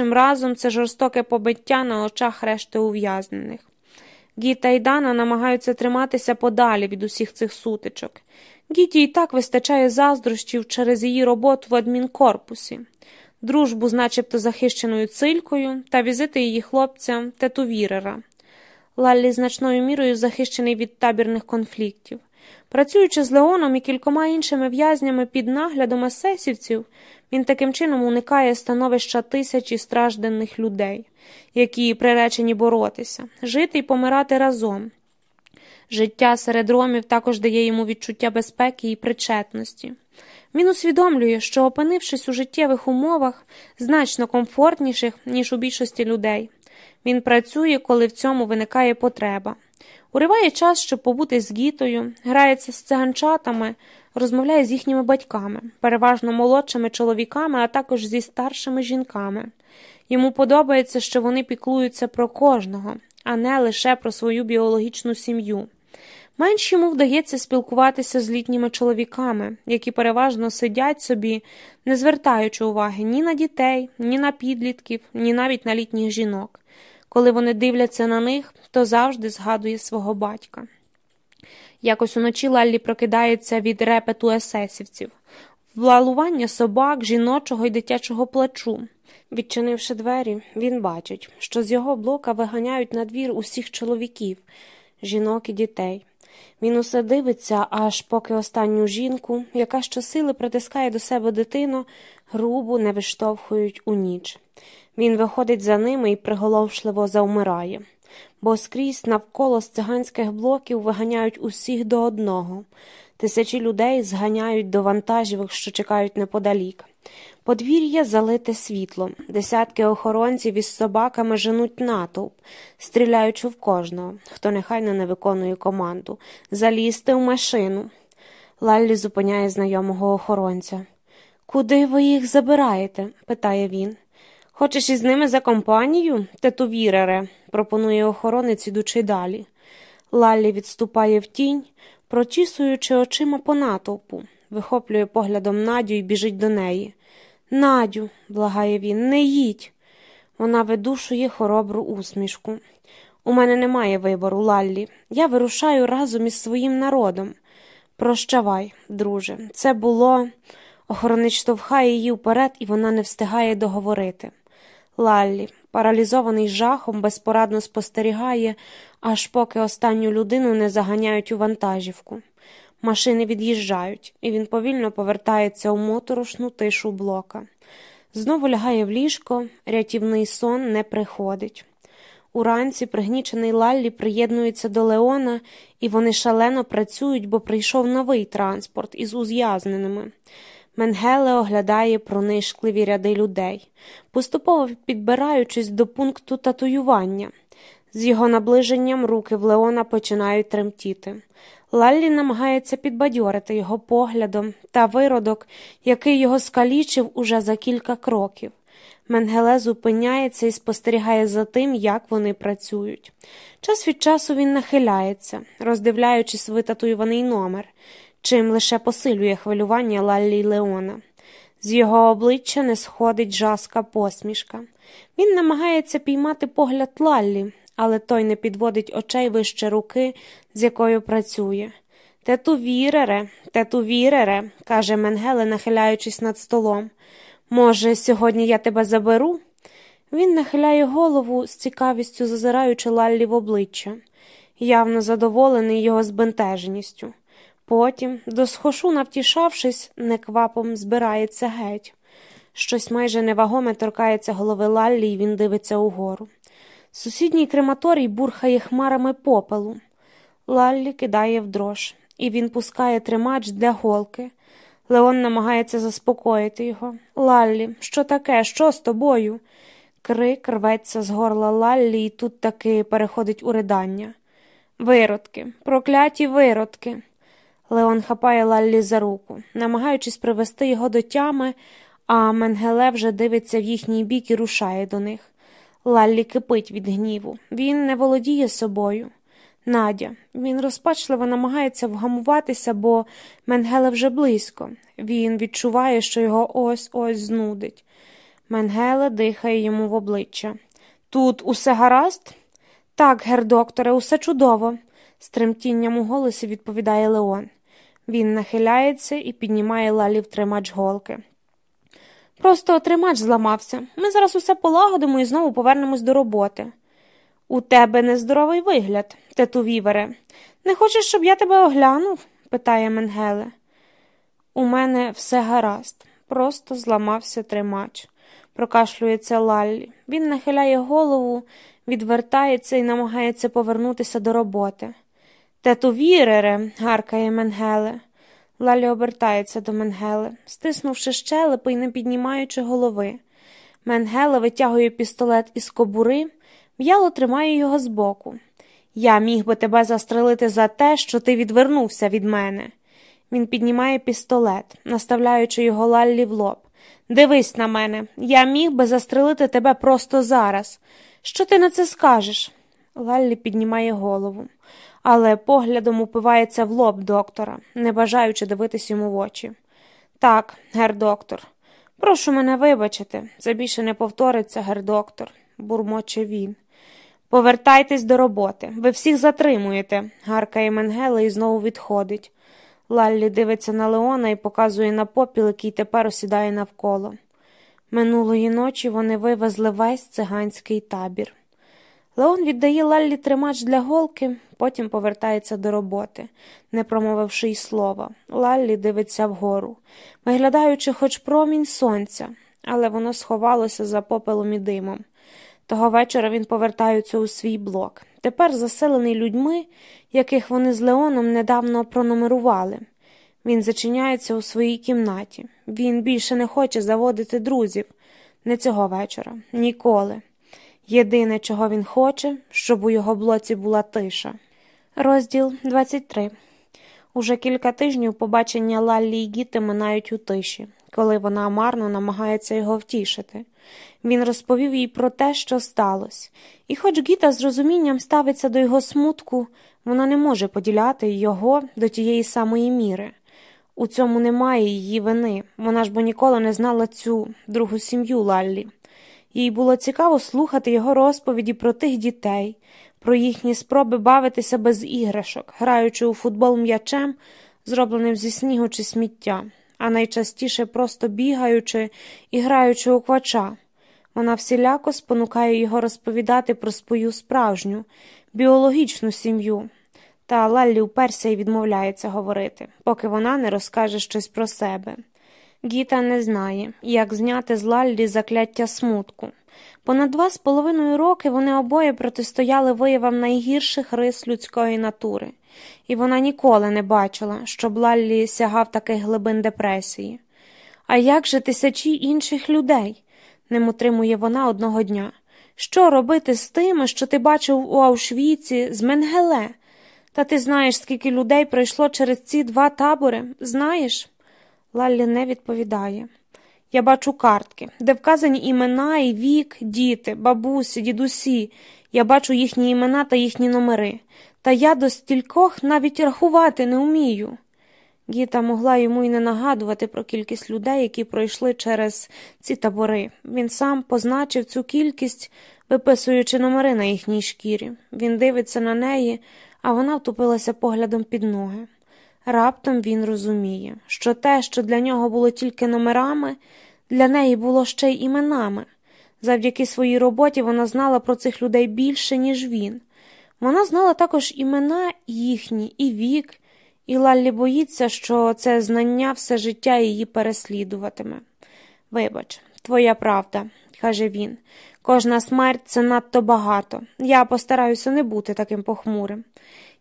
іншим разом це жорстоке побиття на очах решти ув'язнених. Гіта і Дана намагаються триматися подалі від усіх цих сутичок. Гіті і так вистачає заздрощів через її роботу в адмінкорпусі, дружбу з начебто захищеною цилькою та візити її хлопця Тетувірера. Лаллі значною мірою захищений від табірних конфліктів. Працюючи з Леоном і кількома іншими в'язнями під наглядом есесівців, він таким чином уникає становища тисячі стражденних людей, які приречені боротися, жити і помирати разом. Життя серед ромів також дає йому відчуття безпеки і причетності. Він усвідомлює, що, опинившись у життєвих умовах, значно комфортніших, ніж у більшості людей. Він працює, коли в цьому виникає потреба. Уриває час, щоб побути з гітою, грається з циганчатами, розмовляє з їхніми батьками, переважно молодшими чоловіками, а також зі старшими жінками. Йому подобається, що вони піклуються про кожного, а не лише про свою біологічну сім'ю. Менш йому вдається спілкуватися з літніми чоловіками, які переважно сидять собі, не звертаючи уваги ні на дітей, ні на підлітків, ні навіть на літніх жінок. Коли вони дивляться на них, то завжди згадує свого батька. Якось уночі Лаллі прокидається від репету есесівців, влалування собак, жіночого і дитячого плачу. Відчинивши двері, він бачить, що з його блока виганяють на двір усіх чоловіків, жінок і дітей. Він усе дивиться, аж поки останню жінку, яка щосили притискає до себе дитину, грубу не виштовхують у ніч. Він виходить за ними і приголомшливо завмирає, бо скрізь навколо з циганських блоків виганяють усіх до одного. Тисячі людей зганяють до вантажівок, що чекають неподалік. Подвір'я залите світлом, десятки охоронців із собаками женуть натовп, стріляючи в кожного, хто нехайно не виконує команду, залізти в машину. Лаллі зупиняє знайомого охоронця. Куди ви їх забираєте? питає він. Хочеш із ними за компанію, тетувірере, пропонує охоронець, ідучи далі. Лаллі відступає в тінь, прочісуючи очима по натовпу, вихоплює поглядом Надю і біжить до неї. Надю, благає він, не їдь. Вона видушує хоробру усмішку. У мене немає вибору, Лаллі. Я вирушаю разом із своїм народом. Прощавай, друже, це було. Охоронець штовхає її вперед, і вона не встигає договорити. Лаллі, паралізований жахом, безпорадно спостерігає, аж поки останню людину не заганяють у вантажівку. Машини від'їжджають, і він повільно повертається у моторошну тишу блока. Знову лягає в ліжко, рятівний сон не приходить. Уранці пригнічений Лаллі приєднується до Леона, і вони шалено працюють, бо прийшов новий транспорт із уз'язненими. Менгеле оглядає пронишкливі ряди людей, поступово підбираючись до пункту татуювання. З його наближенням руки в Леона починають тремтіти. Лаллі намагається підбадьорити його поглядом та виродок, який його скалічив уже за кілька кроків. Менгеле зупиняється і спостерігає за тим, як вони працюють. Час від часу він нахиляється, роздивляючись витатуюваний номер, чим лише посилює хвилювання Лаллі Леона. З його обличчя не сходить жаска посмішка. Він намагається піймати погляд Лаллі, але той не підводить очей вище руки, з якою працює. Тету вірере, тету вірере, каже Менгеле, нахиляючись над столом. Може, сьогодні я тебе заберу? Він нахиляє голову з цікавістю зазираючи Лаллі в обличчя, явно задоволений його збентеженістю. Потім, досхошу навтішавшись, неквапом збирається геть. Щось майже невагоме торкається голови Лаллі, і він дивиться угору. Сусідній крематорій бурхає хмарами попелу. Лаллі кидає в дрож, і він пускає тримач для голки. Леон намагається заспокоїти його. Лаллі, що таке? Що з тобою? Крик рветься з горла Лаллі, і тут таки переходить у ридання. Виродки, прокляті виродки. Леон хапає Лаллі за руку, намагаючись привести його до тями, а Менгеле вже дивиться в їхній бік і рушає до них. Лаллі кипить від гніву. Він не володіє собою. Надя. Він розпачливо намагається вгамуватися, бо Менгеле вже близько. Він відчуває, що його ось ось знудить. Менгеле дихає йому в обличчя. Тут усе гаразд? Так, гердокторе, усе чудово, з тремтінням у голосі відповідає Леон. Він нахиляється і піднімає лалі в тримач голки. Просто тримач зламався. Ми зараз усе полагодимо і знову повернемось до роботи. У тебе нездоровий вигляд, тету Вівере. Не хочеш, щоб я тебе оглянув? питає Менгеле. У мене все гаразд, просто зламався тримач, прокашлюється Лаллі. Він нахиляє голову, відвертається і намагається повернутися до роботи. Тету Вірере, гаркає Менгеле. Лалі обертається до Менгеле, стиснувши щелепи і не піднімаючи голови. Менгеле витягує пістолет із кобури, в'яло тримає його збоку. Я міг би тебе застрелити за те, що ти відвернувся від мене. Він піднімає пістолет, наставляючи його Лаллі в лоб. Дивись на мене, я міг би застрелити тебе просто зараз. Що ти на це скажеш? Лаллі піднімає голову але поглядом упивається в лоб доктора, не бажаючи дивитись йому в очі. Так, гер доктор, прошу мене вибачити, це більше не повториться, гер доктор, бурмоче він. Повертайтесь до роботи, ви всіх затримуєте, гаркає Менгела і знову відходить. Лаллі дивиться на Леона і показує на попіл, який тепер осідає навколо. Минулої ночі вони вивезли весь циганський табір. Леон віддає Лаллі тримач для голки, потім повертається до роботи, не промовивши й слова. Лаллі дивиться вгору, виглядаючи хоч промінь сонця, але воно сховалося за попелом і димом. Того вечора він повертається у свій блок, тепер заселений людьми, яких вони з Леоном недавно пронумерували. Він зачиняється у своїй кімнаті. Він більше не хоче заводити друзів. Не цього вечора, ніколи. Єдине, чого він хоче, щоб у його блоці була тиша. Розділ 23 Уже кілька тижнів побачення Лаллі й Гіти минають у тиші, коли вона марно намагається його втішити. Він розповів їй про те, що сталося, і, хоч Гіта з розумінням ставиться до його смутку, вона не може поділяти його до тієї самої міри. У цьому немає її вини, вона ж бо ніколи не знала цю другу сім'ю Лаллі. Їй було цікаво слухати його розповіді про тих дітей, про їхні спроби бавитися без іграшок, граючи у футбол м'ячем, зробленим зі снігу чи сміття, а найчастіше просто бігаючи і граючи у квача. Вона всіляко спонукає його розповідати про свою справжню, біологічну сім'ю. Та Лаллі уперся і відмовляється говорити, поки вона не розкаже щось про себе. Гіта не знає, як зняти з Лаллі закляття смутку. Понад два з половиною роки вони обоє протистояли виявам найгірших рис людської натури, і вона ніколи не бачила, щоб Лаллі сягав таких глибин депресії. А як же тисячі інших людей? ним утримує вона одного дня. Що робити з тими, що ти бачив у Аушвіці, з Менгеле? Та ти знаєш, скільки людей пройшло через ці два табори? Знаєш? Лаллі не відповідає. Я бачу картки, де вказані імена і вік, діти, бабусі, дідусі. Я бачу їхні імена та їхні номери. Та я до стількох навіть рахувати не вмію. Гіта могла йому й не нагадувати про кількість людей, які пройшли через ці табори. Він сам позначив цю кількість, виписуючи номери на їхній шкірі. Він дивиться на неї, а вона втупилася поглядом під ноги. Раптом він розуміє, що те, що для нього було тільки номерами, для неї було ще й іменами. Завдяки своїй роботі вона знала про цих людей більше, ніж він. Вона знала також імена їхні, і вік, і Лаллі боїться, що це знання все життя її переслідуватиме. Вибач, твоя правда, каже він. Кожна смерть це надто багато. Я постараюся не бути таким похмурим.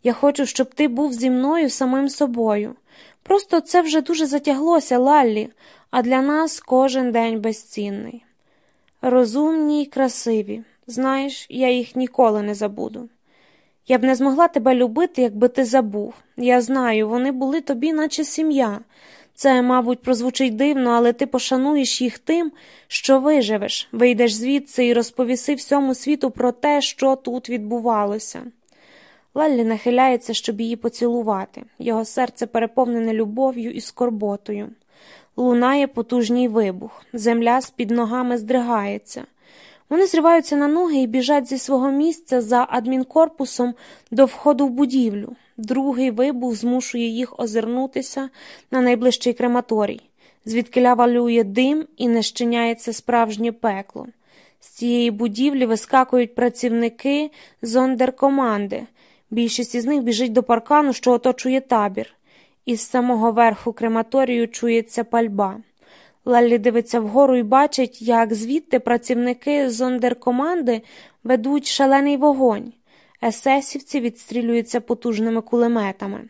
Я хочу, щоб ти був зі мною самим собою. Просто це вже дуже затяглося, Лаллі, а для нас кожен день безцінний. Розумні й красиві, знаєш, я їх ніколи не забуду. Я б не змогла тебе любити, якби ти забув. Я знаю, вони були тобі, наче сім'я. Це, мабуть, прозвучить дивно, але ти пошануєш їх тим, що виживеш, вийдеш звідси і розповіси всьому світу про те, що тут відбувалося. Лаллі нахиляється, щоб її поцілувати. Його серце переповнене любов'ю і скорботою. Лунає потужній вибух, земля з під ногами здригається. Вони зриваються на ноги і біжать зі свого місця за адмінкорпусом до входу в будівлю. Другий вибух змушує їх озирнутися на найближчий крематорій, звідки валює дим і не щиняється справжнє пекло. З цієї будівлі вискакують працівники зондеркоманди. Більшість із них біжить до паркану, що оточує табір. Із самого верху крематорію чується пальба. Леллі дивиться вгору і бачить, як звідти працівники зондеркоманди ведуть шалений вогонь. Есесівці відстрілюються потужними кулеметами.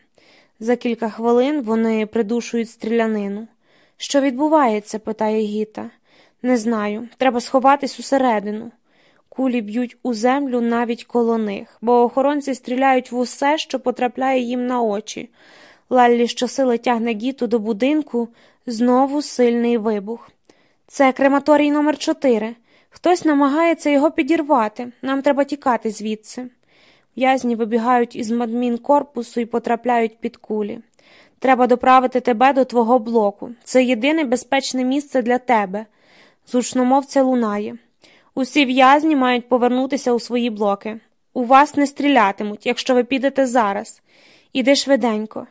За кілька хвилин вони придушують стрілянину. Що відбувається? питає Гіта. Не знаю. Треба сховатись усередину. Кулі б'ють у землю навіть коло них, бо охоронці стріляють в усе, що потрапляє їм на очі. Лаллі щосили тягне Гіту до будинку, знову сильний вибух. Це крематорій номер 4 Хтось намагається його підірвати. Нам треба тікати звідси. В'язні вибігають із корпусу і потрапляють під кулі. Треба доправити тебе до твого блоку. Це єдине безпечне місце для тебе. Зучномовця лунає. Усі в'язні мають повернутися у свої блоки. У вас не стрілятимуть, якщо ви підете зараз. Іди швиденько.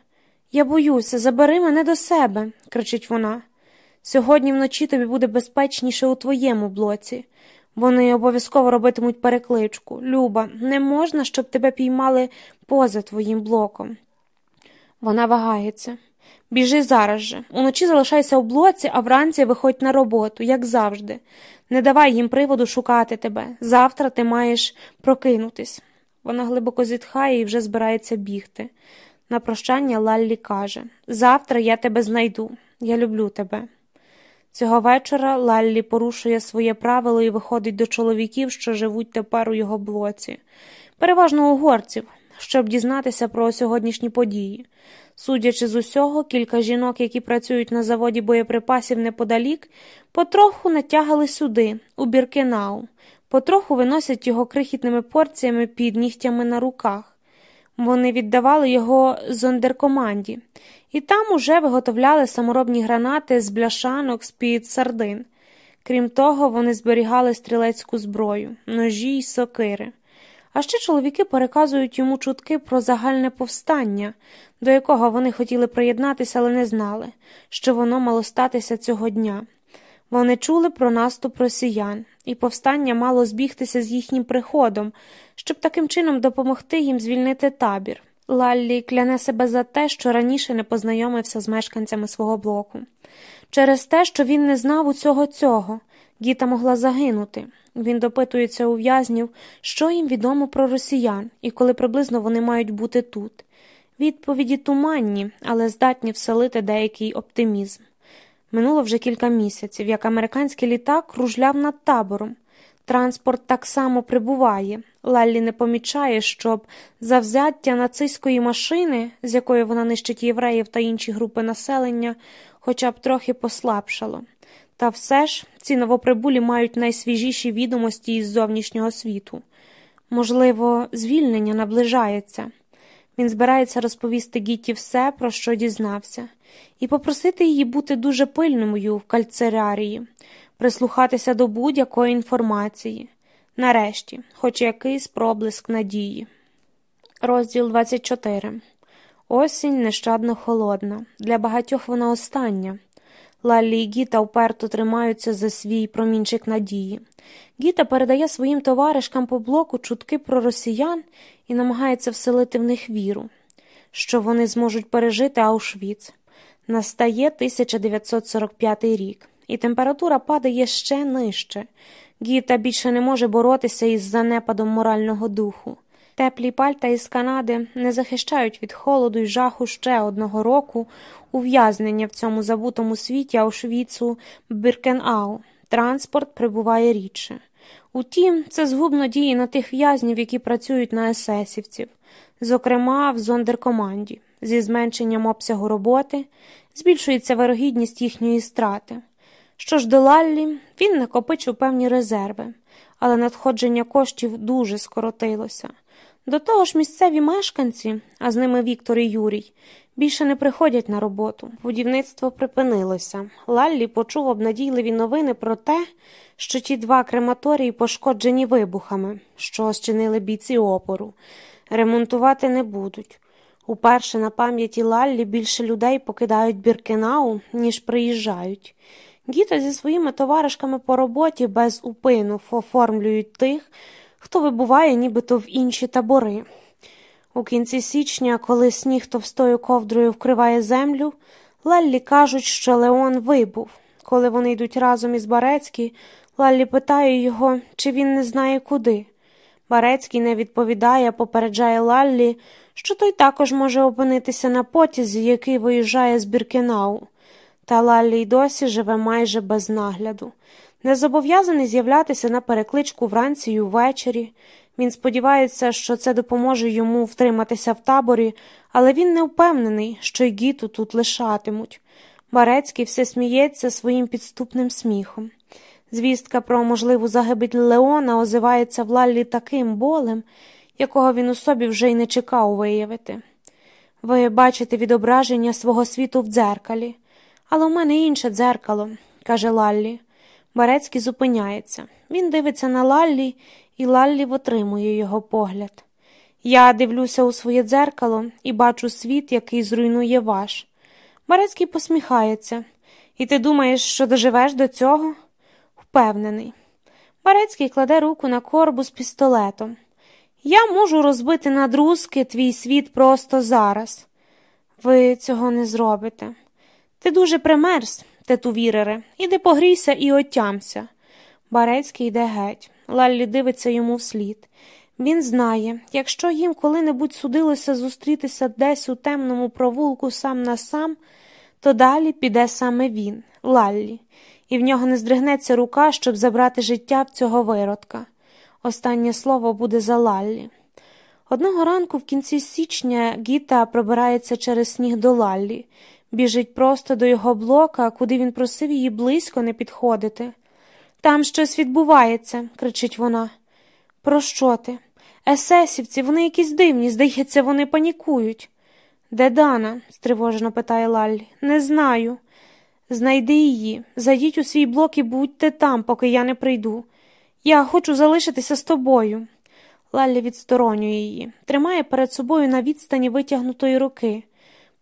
Я боюся, забери мене до себе, кричить вона. Сьогодні вночі тобі буде безпечніше у твоєму блоці. Вони обов'язково робитимуть перекличку. Люба, не можна, щоб тебе піймали поза твоїм блоком. Вона вагається. Біжи зараз же. Уночі залишайся у блоці, а вранці виходь на роботу, як завжди. Не давай їм приводу шукати тебе. Завтра ти маєш прокинутись. Вона глибоко зітхає і вже збирається бігти. На прощання Лаллі каже Завтра я тебе знайду. Я люблю тебе. Цього вечора Лаллі порушує своє правило і виходить до чоловіків, що живуть тепер у його блоці, переважно угорців, щоб дізнатися про сьогоднішні події. Судячи з усього, кілька жінок, які працюють на заводі боєприпасів неподалік, потроху натягали сюди, у Біркенау, потроху виносять його крихітними порціями під нігтями на руках. Вони віддавали його зондеркоманді, і там уже виготовляли саморобні гранати з бляшанок з під сардин. Крім того, вони зберігали стрілецьку зброю, ножі й сокири. А ще чоловіки переказують йому чутки про загальне повстання, до якого вони хотіли приєднатися, але не знали, що воно мало статися цього дня. Вони чули про наступ росіян, і повстання мало збігтися з їхнім приходом, щоб таким чином допомогти їм звільнити табір. Лаллі кляне себе за те, що раніше не познайомився з мешканцями свого блоку. Через те, що він не знав усього цього, Гіта могла загинути. Він допитується у в'язнів, що їм відомо про росіян і коли приблизно вони мають бути тут. Відповіді туманні, але здатні вселити деякий оптимізм. Минуло вже кілька місяців, як американський літак кружляв над табором. Транспорт так само прибуває. Лаллі не помічає, щоб завзяття нацистської машини, з якої вона нищить євреїв та інші групи населення, хоча б трохи послабшало. Та все ж ці новоприбулі мають найсвіжіші відомості із зовнішнього світу. Можливо, звільнення наближається. Він збирається розповісти Гітті все, про що дізнався, і попросити її бути дуже пильною в кальцерарії, прислухатися до будь-якої інформації. Нарешті, хоч якийсь проблиск надії. Розділ 24 Осінь нещадно холодна. Для багатьох вона остання. Лаллі і Гіта вперто тримаються за свій промінчик надії. Гіта передає своїм товаришкам по блоку чутки про росіян і намагається вселити в них віру, що вони зможуть пережити Аушвіц. Настає 1945 рік, і температура падає ще нижче. Гіта більше не може боротися із занепадом морального духу. Теплі пальта із Канади не захищають від холоду й жаху ще одного року ув'язнення в цьому забутому світі Аушвіцу Біркенау. Транспорт прибуває рідше. Утім, це згубно діє на тих в'язнів, які працюють на есесівців, зокрема в зондеркоманді. Зі зменшенням обсягу роботи збільшується вирогідність їхньої страти. Що ж до Лаллі, він накопичив певні резерви, але надходження коштів дуже скоротилося. До того ж, місцеві мешканці, а з ними Віктор і Юрій, більше не приходять на роботу. Будівництво припинилося. Лаллі почув обнадійливі новини про те, що ті два крематорії пошкоджені вибухами, що зчинили бійці опору. Ремонтувати не будуть. Уперше на пам'яті Лаллі більше людей покидають Біркенау, ніж приїжджають. Гіта зі своїми товаришками по роботі без упину оформлюють тих, хто вибуває нібито в інші табори. У кінці січня, коли сніг товстою ковдрою вкриває землю, Лаллі кажуть, що Леон вибув. Коли вони йдуть разом із Барецькі, Лаллі питає його, чи він не знає куди. Барецький не відповідає, попереджає Лаллі, що той також може опинитися на потязі, який виїжджає з Біркенау. Та Лаллі й досі живе майже без нагляду. Не зобов'язаний з'являтися на перекличку вранці й увечері. Він сподівається, що це допоможе йому втриматися в таборі, але він не впевнений, що й гіту тут лишатимуть. Барецький все сміється своїм підступним сміхом. Звістка про можливу загибель Леона озивається в Лаллі таким болем, якого він у собі вже й не чекав виявити. Ви бачите відображення свого світу в дзеркалі, але у мене інше дзеркало, каже Лаллі. Барецький зупиняється. Він дивиться на Лаллі, і Лаллі витримує його погляд. Я дивлюся у своє дзеркало і бачу світ, який зруйнує ваш. Барецький посміхається. І ти думаєш, що доживеш до цього? Впевнений. Барецький кладе руку на корбу з пістолетом. Я можу розбити на друзки твій світ просто зараз. Ви цього не зробите. Ти дуже примерз, тетувірере, іди погрійся і отямся. Барецький йде геть. Лаллі дивиться йому вслід. Він знає, якщо їм коли-небудь судилося зустрітися десь у темному провулку сам на сам, то далі піде саме він, Лаллі, і в нього не здригнеться рука, щоб забрати життя в цього виродка. Останнє слово буде за Лаллі. Одного ранку в кінці січня Гіта пробирається через сніг до Лаллі, біжить просто до його блока, куди він просив її близько не підходити. Там щось відбувається, кричить вона. Про що ти? Есесівці, вони якісь дивні, здається, вони панікують. Де Дана? стривожено питає Лаллі. Не знаю. Знайди її, зайдіть у свій блок і будьте там, поки я не прийду. Я хочу залишитися з тобою. Лаллі відсторонює її, тримає перед собою на відстані витягнутої руки.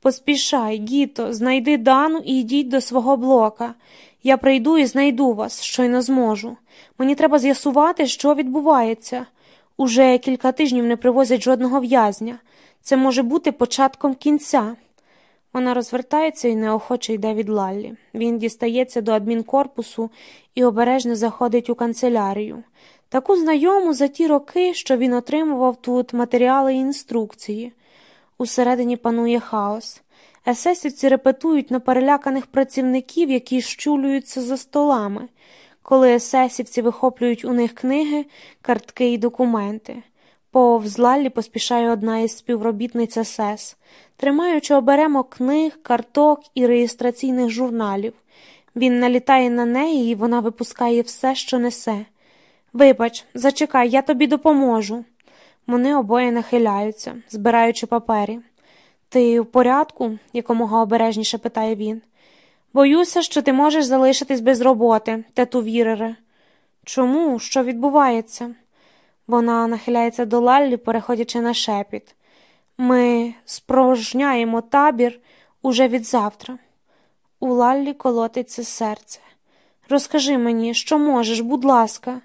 Поспішай, Гіто, знайди Дану і йдіть до свого блока. Я прийду і знайду вас, щойно зможу. Мені треба з'ясувати, що відбувається. Уже кілька тижнів не привозять жодного в'язня. Це може бути початком кінця. Вона розвертається і неохоче йде від Лаллі. Він дістається до адмінкорпусу і обережно заходить у канцелярію. Таку знайому за ті роки, що він отримував тут матеріали і інструкції. Усередині панує хаос. Есесівці репетують на переляканих працівників, які щулюються за столами, коли есесівці вихоплюють у них книги, картки і документи. Повз Лаллі поспішає одна із співробітниць СС, тримаючи оберемок книг, карток і реєстраційних журналів. Він налітає на неї, і вона випускає все, що несе. Вибач, зачекай, я тобі допоможу. Вони обоє нахиляються, збираючи папері. Ти в порядку? якомога обережніше питає він. Боюся, що ти можеш залишитись без роботи, тету Вірере. Чому? Що відбувається? Вона нахиляється до Лаллі, переходячи на шепіт. Ми спорожняємо табір уже від завтра. У Лаллі колотиться серце. Розкажи мені, що можеш, будь ласка.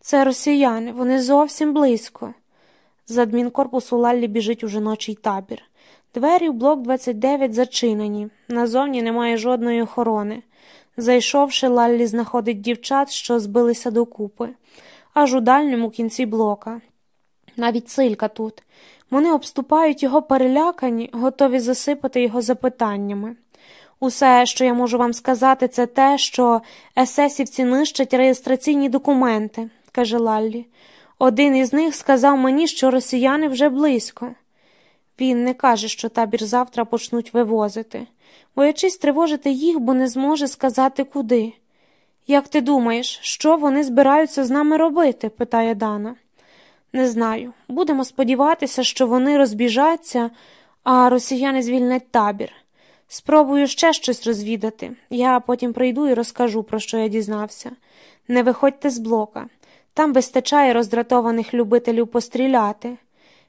Це росіяни, вони зовсім близько. З адмінкорпусу Лаллі біжить у жіночий табір. Двері в блок 29 зачинені, назовні немає жодної охорони. Зайшовши, Лаллі знаходить дівчат, що збилися докупи, аж у дальньому кінці блока. Навіть силька тут. Вони обступають його перелякані, готові засипати його запитаннями. Усе, що я можу вам сказати, це те, що есесівці нищать реєстраційні документи, каже Лаллі. Один із них сказав мені, що росіяни вже близько. Він не каже, що табір завтра почнуть вивозити, боячись тривожити їх, бо не зможе сказати куди. Як ти думаєш, що вони збираються з нами робити? питає Дана. Не знаю. Будемо сподіватися, що вони розбіжаться, а росіяни звільнять табір. Спробую ще щось розвідати. Я потім прийду і розкажу, про що я дізнався. Не виходьте з блока. Там вистачає роздратованих любителів постріляти.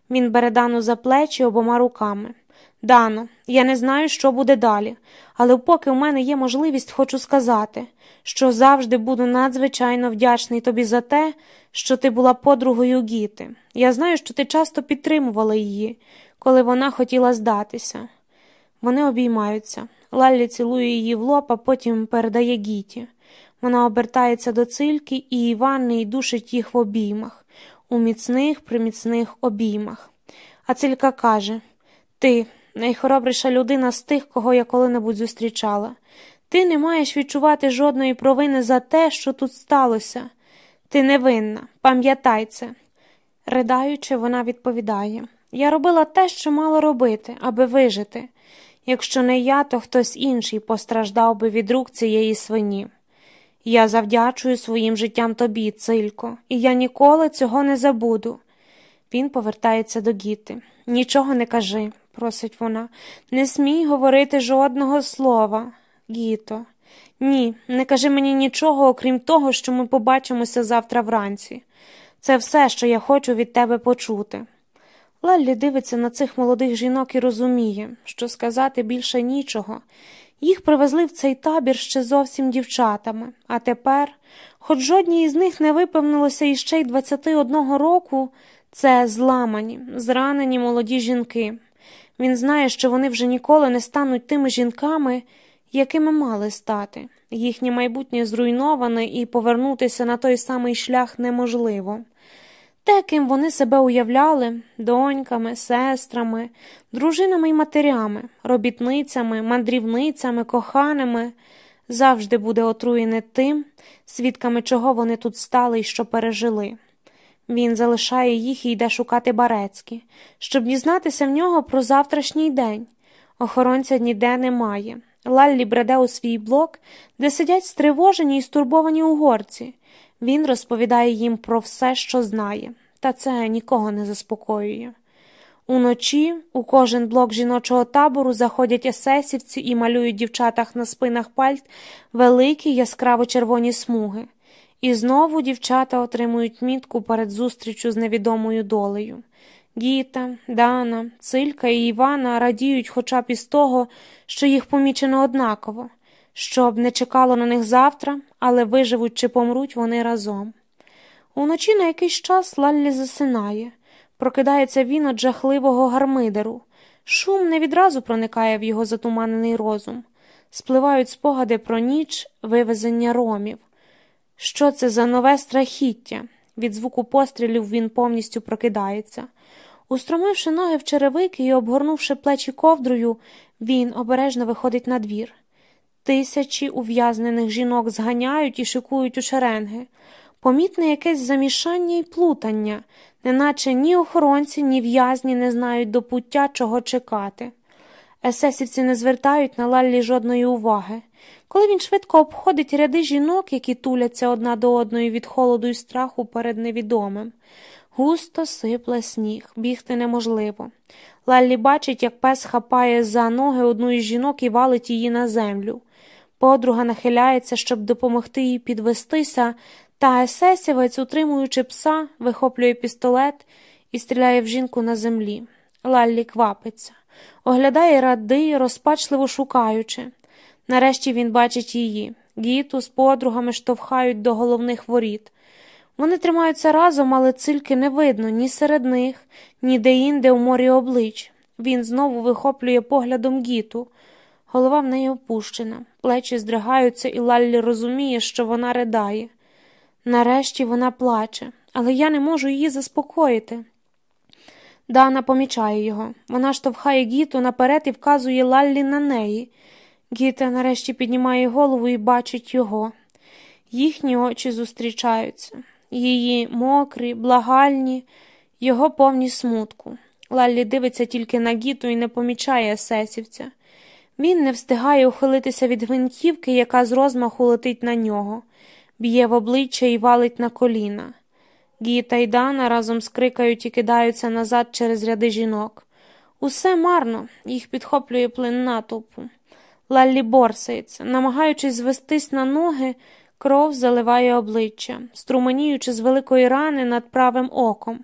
Він бере Дану за плечі обома руками. Дано, я не знаю, що буде далі, але поки у мене є можливість, хочу сказати, що завжди буду надзвичайно вдячний тобі за те, що ти була подругою Гіти. Я знаю, що ти часто підтримувала її, коли вона хотіла здатися. Вони обіймаються. Лаллі цілує її в лоб, а потім передає Гіті. Вона обертається до цильки, і Іванни й душить їх в обіймах, у міцних, приміцних обіймах. А цилька каже Ти найхоробріша людина з тих, кого я коли-небудь зустрічала. Ти не маєш відчувати жодної провини за те, що тут сталося. Ти невинна, пам'ятай це. Ридаючи, вона відповідає Я робила те, що мало робити, аби вижити. Якщо не я, то хтось інший постраждав би від рук цієї свині. Я завдячую своїм життям тобі, цилько, і я ніколи цього не забуду. Він повертається до Гіти. Нічого не кажи, просить вона, не смій говорити жодного слова. Гіто, ні, не кажи мені нічого, окрім того, що ми побачимося завтра вранці. Це все, що я хочу від тебе почути. Лаллі дивиться на цих молодих жінок і розуміє, що сказати більше нічого. Їх привезли в цей табір ще зовсім дівчатами, а тепер, хоч жодній із них не виповнилося іще й 21 року, це зламані, зранені молоді жінки. Він знає, що вони вже ніколи не стануть тими жінками, якими мали стати. Їхнє майбутнє зруйноване і повернутися на той самий шлях неможливо. Те, ким вони себе уявляли доньками, сестрами, дружинами й матерями, робітницями, мандрівницями, коханими, завжди буде отруєне тим, свідками чого вони тут стали і що пережили. Він залишає їх і йде шукати Барецькі, щоб дізнатися в нього про завтрашній день. Охоронця ніде немає. Лаллі бреде у свій блок, де сидять стривожені і стурбовані угорці. Він розповідає їм про все, що знає, та це нікого не заспокоює. Уночі у кожен блок жіночого табору заходять есесівці і малюють дівчатах на спинах пальт великі яскраво червоні смуги. І знову дівчата отримують мітку перед зустрічю з невідомою долею. Гіта, Дана, Цилька і Івана радіють хоча б із того, що їх помічено однаково, щоб не чекало на них завтра, але виживуть чи помруть вони разом. Уночі на якийсь час Лаллі засинає, прокидається він від жахливого гармидеру. Шум не відразу проникає в його затуманений розум, спливають спогади про ніч вивезення ромів. Що це за нове страхіття? Від звуку пострілів він повністю прокидається. Устромивши ноги в черевики і обгорнувши плечі ковдрою, він обережно виходить на двір. Тисячі ув'язнених жінок зганяють і шикують у шеренги. Помітне якесь замішання і плутання, неначе ні охоронці, ні в'язні не знають до пуття, чого чекати. Есесівці не звертають на Лаллі жодної уваги. Коли він швидко обходить ряди жінок, які туляться одна до одної від холоду і страху перед невідомим. Густо сипле сніг, бігти неможливо. Лаллі бачить, як пес хапає за ноги одну із жінок і валить її на землю. Подруга нахиляється, щоб допомогти їй підвестися, та есесівець, утримуючи пса, вихоплює пістолет і стріляє в жінку на землі. Лаллі квапиться, оглядає ради, розпачливо шукаючи. Нарешті він бачить її. Гіту з подругами штовхають до головних воріт. Вони тримаються разом, але цильки не видно ні серед них, ні де-інде у морі облич. Він знову вихоплює поглядом гіту. Голова в неї опущена, плечі здригаються, і Лаллі розуміє, що вона ридає. Нарешті вона плаче, але я не можу її заспокоїти. Дана помічає його. Вона штовхає Гіту наперед і вказує Лаллі на неї. Гіта нарешті піднімає голову і бачить його. Їхні очі зустрічаються її мокрі, благальні, його повні смутку. Лаллі дивиться тільки на гіту і не помічає есесівця. Він не встигає ухилитися від гвинтівки, яка з розмаху летить на нього, б'є в обличчя і валить на коліна. Гіта і Дана разом скрикають і кидаються назад через ряди жінок. Усе марно, їх підхоплює плин натовпу. Лаллі борсається, намагаючись звестись на ноги, кров заливає обличчя, струменіючи з великої рани над правим оком.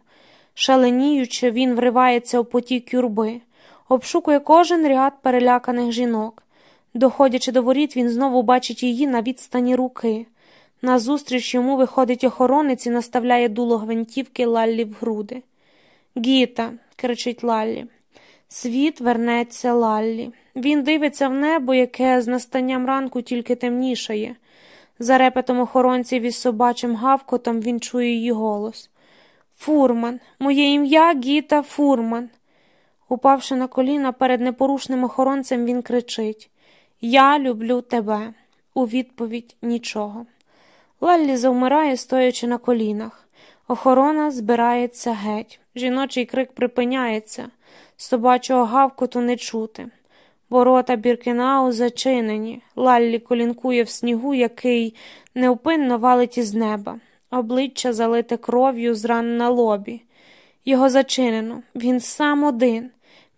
Шаленіючи, він вривається у потік юрби, обшукує кожен ряд переляканих жінок. Доходячи до воріт, він знову бачить її на відстані руки. Назустріч йому виходить охоронець і наставляє дуло гвинтівки Лаллі в груди. Гіта, кричить Лаллі. Світ вернеться Лаллі. Він дивиться в небо, яке з настанням ранку тільки темнішає. За репетом охоронців із собачим гавкотом він чує її голос. Фурман, моє ім'я Гіта Фурман. Упавши на коліна перед непорушним охоронцем, він кричить Я люблю тебе. У відповідь нічого. Лаллі завмирає, стоячи на колінах. Охорона збирається геть. Жіночий крик припиняється, собачого гавкоту не чути. Ворота Біркенау зачинені, Лаллі колінкує в снігу, який невпинно валить із неба, обличчя залите кров'ю з ран на лобі. Його зачинено, він сам один.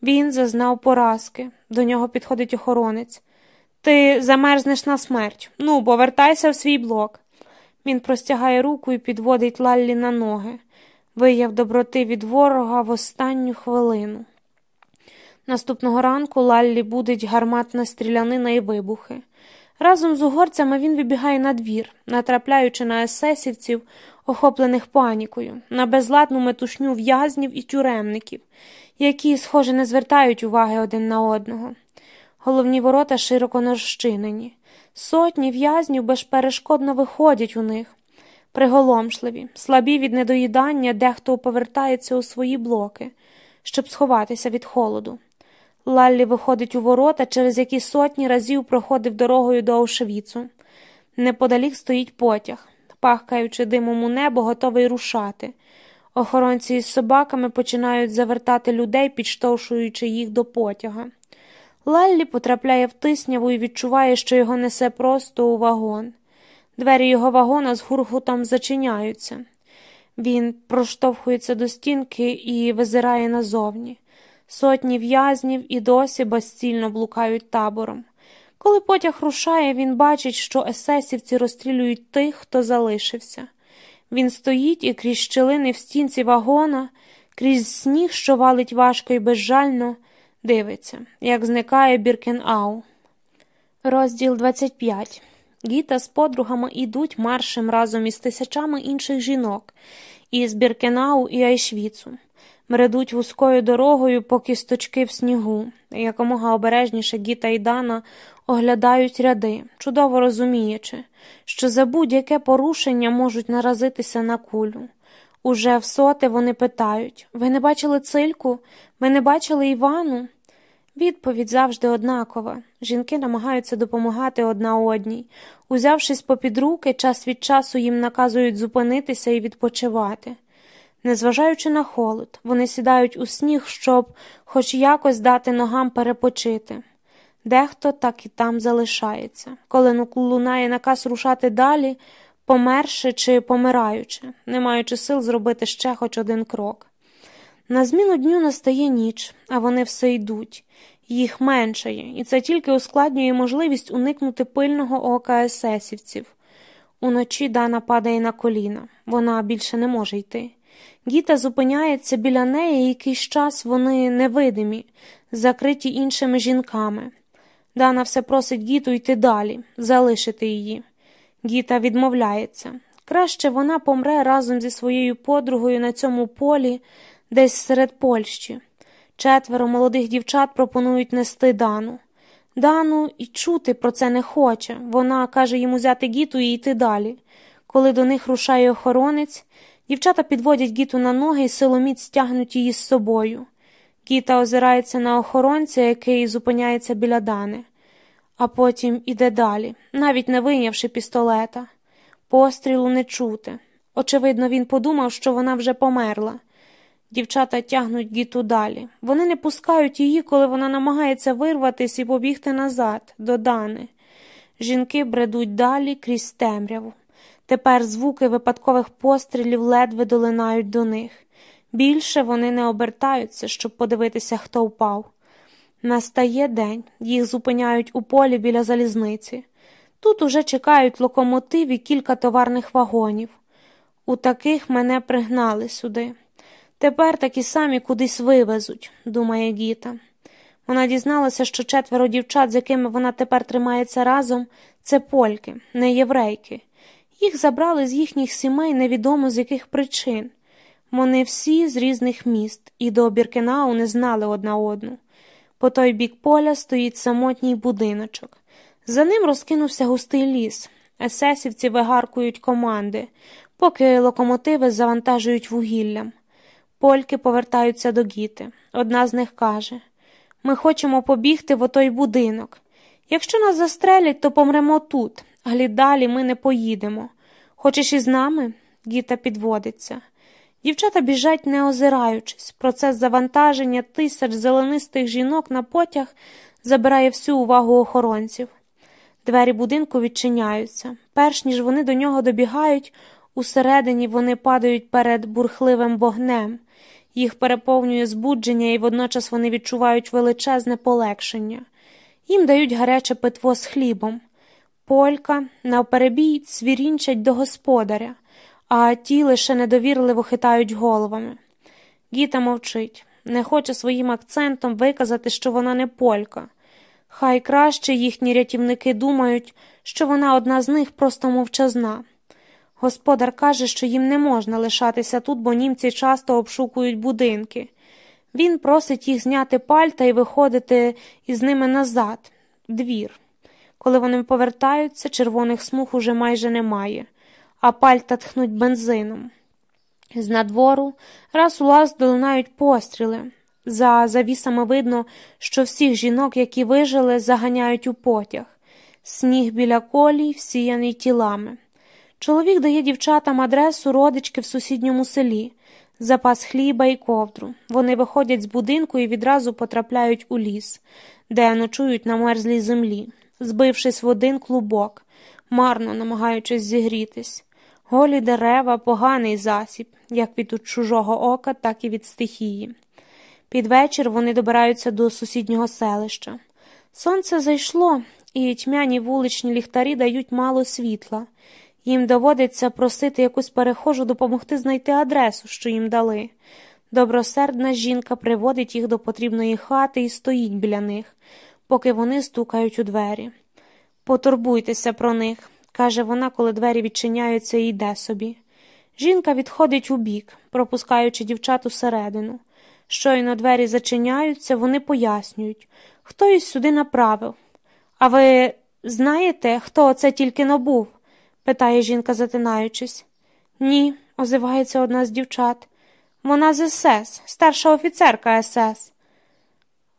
Він зазнав поразки. До нього підходить охоронець. Ти замерзнеш на смерть. Ну, повертайся в свій блок. Він простягає руку і підводить Лаллі на ноги, вияв доброти від ворога в останню хвилину. Наступного ранку Лаллі будить гарматна стрілянина і вибухи. Разом з угорцями він вибігає на двір, натрапляючи на есесівців, охоплених панікою, на безладну метушню в'язнів і тюремників, які, схоже, не звертають уваги один на одного. Головні ворота широко розчинені. Сотні в'язнів безперешкодно виходять у них. Приголомшливі, слабі від недоїдання, дехто повертається у свої блоки, щоб сховатися від холоду. Лаллі виходить у ворота, через які сотні разів проходив дорогою до Аушевіцу. Неподалік стоїть потяг, пахкаючи димом у небо, готовий рушати. Охоронці із собаками починають завертати людей, підштовхуючи їх до потяга. Лаллі потрапляє в тисняву і відчуває, що його несе просто у вагон. Двері його вагона з гургутом зачиняються. Він проштовхується до стінки і визирає назовні. Сотні в'язнів і досі безцільно блукають табором. Коли потяг рушає, він бачить, що есесівці розстрілюють тих, хто залишився. Він стоїть і крізь щелини в стінці вагона, крізь сніг, що валить важко і безжально, дивиться, як зникає Біркенау. Розділ 25 Гіта з подругами йдуть маршем разом із тисячами інших жінок із Біркенау і Айшвіцу. Мредуть вузькою дорогою по кісточки в снігу, якомога обережніше Гіта і Дана оглядають ряди, чудово розуміючи, що за будь-яке порушення можуть наразитися на кулю. Уже в соти вони питають ви не бачили цильку? Ви не бачили Івану? Відповідь завжди однакова. Жінки намагаються допомагати одна одній. Узявшись попід руки, час від часу їм наказують зупинитися і відпочивати. Незважаючи на холод, вони сідають у сніг, щоб хоч якось дати ногам перепочити. Дехто так і там залишається, коли лунає наказ рушати далі, померши чи помираючи, не маючи сил зробити ще хоч один крок. На зміну дню настає ніч, а вони все йдуть, їх меншає, і це тільки ускладнює можливість уникнути пильного ока есесівців. Уночі Дана падає на коліна, вона більше не може йти. Гіта зупиняється біля неї, якийсь час вони невидимі, закриті іншими жінками. Дана все просить Гіту йти далі, залишити її. Гіта відмовляється. Краще вона помре разом зі своєю подругою на цьому полі, десь серед Польщі. Четверо молодих дівчат пропонують нести Дану. Дану і чути про це не хоче. Вона каже йому взяти Гіту і йти далі. Коли до них рушає охоронець, дівчата підводять Гіту на ноги і силоміць стягнуть її з собою. Гіта озирається на охоронця, який зупиняється біля Дани, а потім іде далі, навіть не вийнявши пістолета. Пострілу не чути. Очевидно, він подумав, що вона вже померла. Дівчата тягнуть Гіту далі. Вони не пускають її, коли вона намагається вирватися і побігти назад, до Дани. Жінки бредуть далі крізь темряву. Тепер звуки випадкових пострілів ледве долинають до них. Більше вони не обертаються, щоб подивитися, хто впав. Настає день, їх зупиняють у полі біля залізниці. Тут уже чекають локомотив і кілька товарних вагонів. У таких мене пригнали сюди. Тепер такі самі кудись вивезуть, думає Гіта. Вона дізналася, що четверо дівчат, з якими вона тепер тримається разом, це польки, не єврейки. Їх забрали з їхніх сімей невідомо з яких причин. Вони всі з різних міст і до Біркенау не знали одна одну. По той бік поля стоїть самотній будиночок. За ним розкинувся густий ліс. Есесівці вигаркують команди, поки локомотиви завантажують вугіллям. Польки повертаються до гіти. Одна з них каже ми хочемо побігти в отой будинок. Якщо нас застрелять, то помремо тут, глі далі ми не поїдемо. Хочеш із нами? Гіта підводиться. Дівчата біжать, не озираючись. Процес завантаження тисяч зеленистих жінок на потяг забирає всю увагу охоронців. Двері будинку відчиняються. Перш ніж вони до нього добігають, усередині вони падають перед бурхливим вогнем. Їх переповнює збудження, і водночас вони відчувають величезне полегшення. Їм дають гаряче питво з хлібом. Полька навперебій свірінчать до господаря, а ті лише недовірливо хитають головами. Гіта мовчить, не хоче своїм акцентом виказати, що вона не полька. Хай краще їхні рятівники думають, що вона одна з них просто мовчазна. Господар каже, що їм не можна лишатися тут, бо німці часто обшукують будинки. Він просить їх зняти пальта і виходити із ними назад, двір. Коли вони повертаються, червоних смуг уже майже немає, а пальта тхнуть бензином. З надвору раз у лаз долинають постріли. За завісами видно, що всіх жінок, які вижили, заганяють у потяг. Сніг біля колій всіяний тілами. Чоловік дає дівчатам адресу родички в сусідньому селі, запас хліба і ковдру. Вони виходять з будинку і відразу потрапляють у ліс, де ночують на мерзлій землі, збившись в один клубок, марно намагаючись зігрітись. Голі дерева поганий засіб, як від чужого ока, так і від стихії. Під вечір вони добираються до сусіднього селища. Сонце зайшло, і тьмяні вуличні ліхтарі дають мало світла. Їм доводиться просити якусь перехожу допомогти знайти адресу, що їм дали. Добросердна жінка приводить їх до потрібної хати і стоїть біля них, поки вони стукають у двері. Потурбуйтеся про них, каже вона, коли двері відчиняються і йде собі. Жінка відходить у бік, пропускаючи дівчат усередину. Щойно двері зачиняються, вони пояснюють, хто їх сюди направив. А ви знаєте, хто оце тільки набув? питає жінка, затинаючись. Ні, озивається одна з дівчат. Вона з СС, старша офіцерка СС.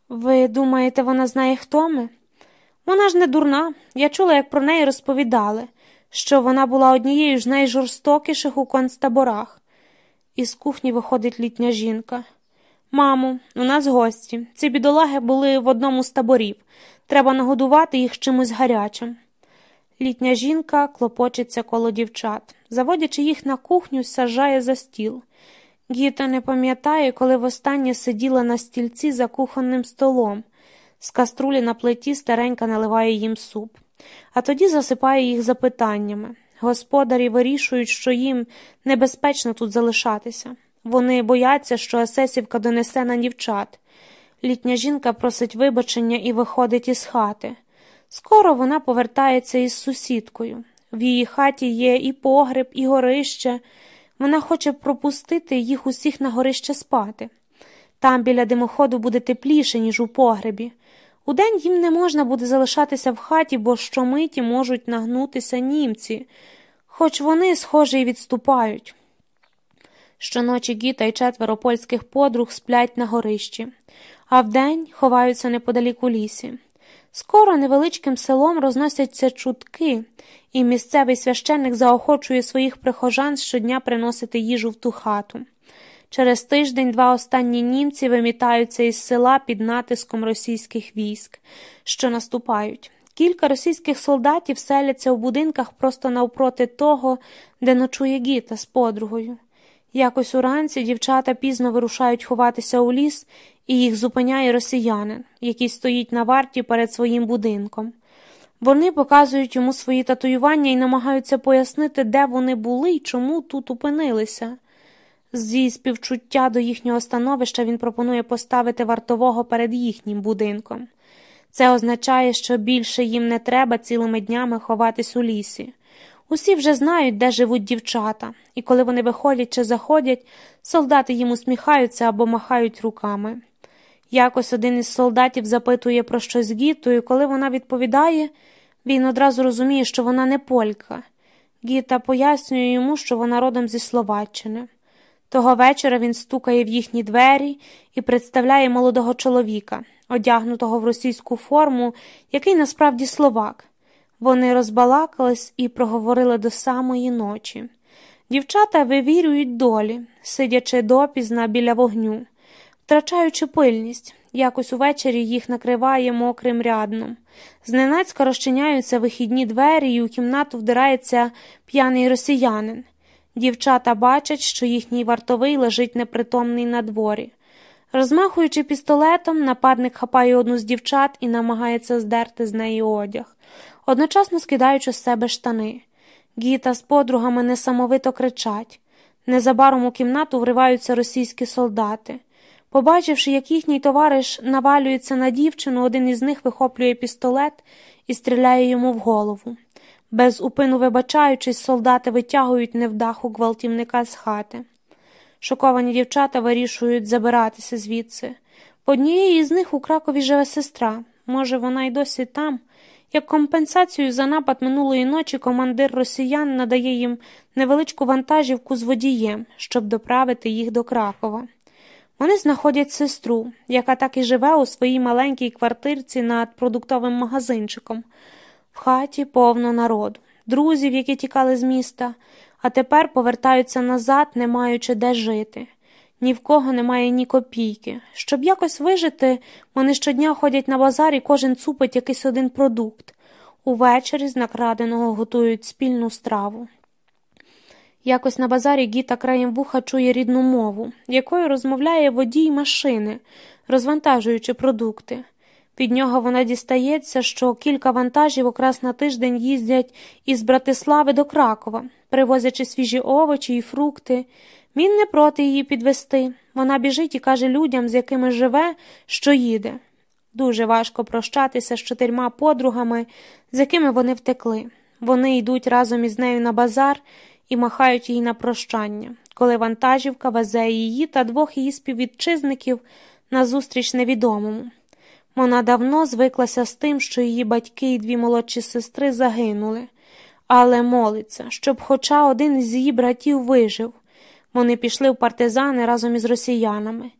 Ви думаєте, вона знає, хто ми? Вона ж не дурна. Я чула, як про неї розповідали, що вона була однією з найжорстокіших у концтаборах. Із кухні виходить літня жінка. Мамо, у нас гості. Ці бідолаги були в одному з таборів. Треба нагодувати їх чимось гарячим. Літня жінка клопочеться коло дівчат, заводячи їх на кухню, сажає за стіл. Гіта не пам'ятає, коли востаннє сиділа на стільці за кухонним столом. З каструлі на плиті старенька наливає їм суп, а тоді засипає їх запитаннями. Господарі вирішують, що їм небезпечно тут залишатися. Вони бояться, що Есесівка донесе на дівчат. Літня жінка просить вибачення і виходить із хати. Скоро вона повертається із сусідкою. В її хаті є і погреб, і горище. Вона хоче пропустити їх усіх на горище спати. Там біля димоходу буде тепліше, ніж у погребі. Удень їм не можна буде залишатися в хаті, бо щомиті можуть нагнутися німці, хоч вони, схоже, і відступають. Щоночі Гіта й четверо польських подруг сплять на горищі, а вдень ховаються неподалік у лісі. Скоро невеличким селом розносяться чутки, і місцевий священник заохочує своїх прихожан щодня приносити їжу в ту хату. Через тиждень два останні німці вимітаються із села під натиском російських військ, що наступають. Кілька російських солдатів селяться у будинках просто навпроти того, де ночує Гіта з подругою. Якось уранці дівчата пізно вирушають ховатися у ліс, і їх зупиняє росіянин, який стоїть на варті перед своїм будинком. Вони показують йому свої татуювання і намагаються пояснити, де вони були і чому тут опинилися. Зі співчуття до їхнього становища він пропонує поставити вартового перед їхнім будинком. Це означає, що більше їм не треба цілими днями ховатись у лісі. Усі вже знають, де живуть дівчата, і коли вони виходять чи заходять, солдати їм усміхаються або махають руками. Якось один із солдатів запитує про щось Гіту, і коли вона відповідає, він одразу розуміє, що вона не полька. Гіта пояснює йому, що вона родом зі Словаччини. Того вечора він стукає в їхні двері і представляє молодого чоловіка, одягнутого в російську форму, який насправді словак. Вони розбалакались і проговорили до самої ночі. Дівчата вивірюють долі, сидячи допізна біля вогню, втрачаючи пильність, якось увечері їх накриває мокрим рядном. Зненацька розчиняються вихідні двері, і у кімнату вдирається п'яний росіянин. Дівчата бачать, що їхній вартовий лежить непритомний на дворі. Розмахуючи пістолетом, нападник хапає одну з дівчат і намагається здерти з неї одяг, одночасно скидаючи з себе штани. Гіта з подругами несамовито кричать. Незабаром у кімнату вриваються російські солдати. Побачивши, як їхній товариш навалюється на дівчину, один із них вихоплює пістолет і стріляє йому в голову. Без упину вибачаючись, солдати витягують невдаху гвалтівника з хати. Шоковані дівчата вирішують забиратися звідси. В однієї з них у Кракові живе сестра. Може, вона й досі там. Як компенсацію за напад минулої ночі командир росіян надає їм невеличку вантажівку з водієм, щоб доправити їх до Кракова. Вони знаходять сестру, яка так і живе у своїй маленькій квартирці над продуктовим магазинчиком. В хаті повно народу, друзів, які тікали з міста, а тепер повертаються назад, не маючи де жити. Ні в кого немає ні копійки. Щоб якось вижити, вони щодня ходять на базар і кожен цупить якийсь один продукт. Увечері з накраденого готують спільну страву. Якось на базарі Гіта краєм вуха чує рідну мову, якою розмовляє водій машини, розвантажуючи продукти. Під нього вона дістається, що кілька вантажів окраз на тиждень їздять із Братислави до Кракова, привозячи свіжі овочі і фрукти. Він не проти її підвести. Вона біжить і каже людям, з якими живе, що їде. Дуже важко прощатися з чотирма подругами, з якими вони втекли. Вони йдуть разом із нею на базар і махають їй на прощання, коли вантажівка везе її та двох її співвітчизників назустріч невідомому. Вона давно звиклася з тим, що її батьки і дві молодші сестри загинули, але молиться, щоб хоча один з її братів вижив. Вони пішли в партизани разом із росіянами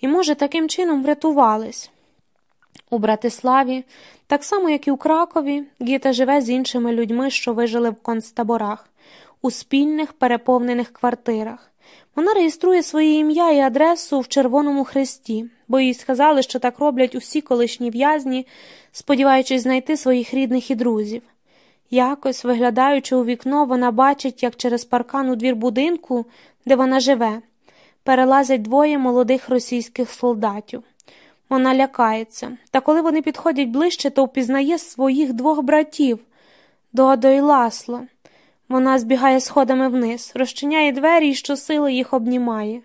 і, може, таким чином врятувались. У Братиславі, так само, як і у Кракові, Гіта живе з іншими людьми, що вижили в концтаборах, у спільних переповнених квартирах. Вона реєструє своє ім'я і адресу в Червоному Хресті, бо їй сказали, що так роблять усі колишні в'язні, сподіваючись знайти своїх рідних і друзів. Якось, виглядаючи у вікно, вона бачить, як через паркан у двір будинку, де вона живе, перелазять двоє молодих російських солдатів. Вона лякається, та коли вони підходять ближче, то впізнає своїх двох братів Додо і Ласло. Вона збігає сходами вниз, розчиняє двері і щосили їх обнімає.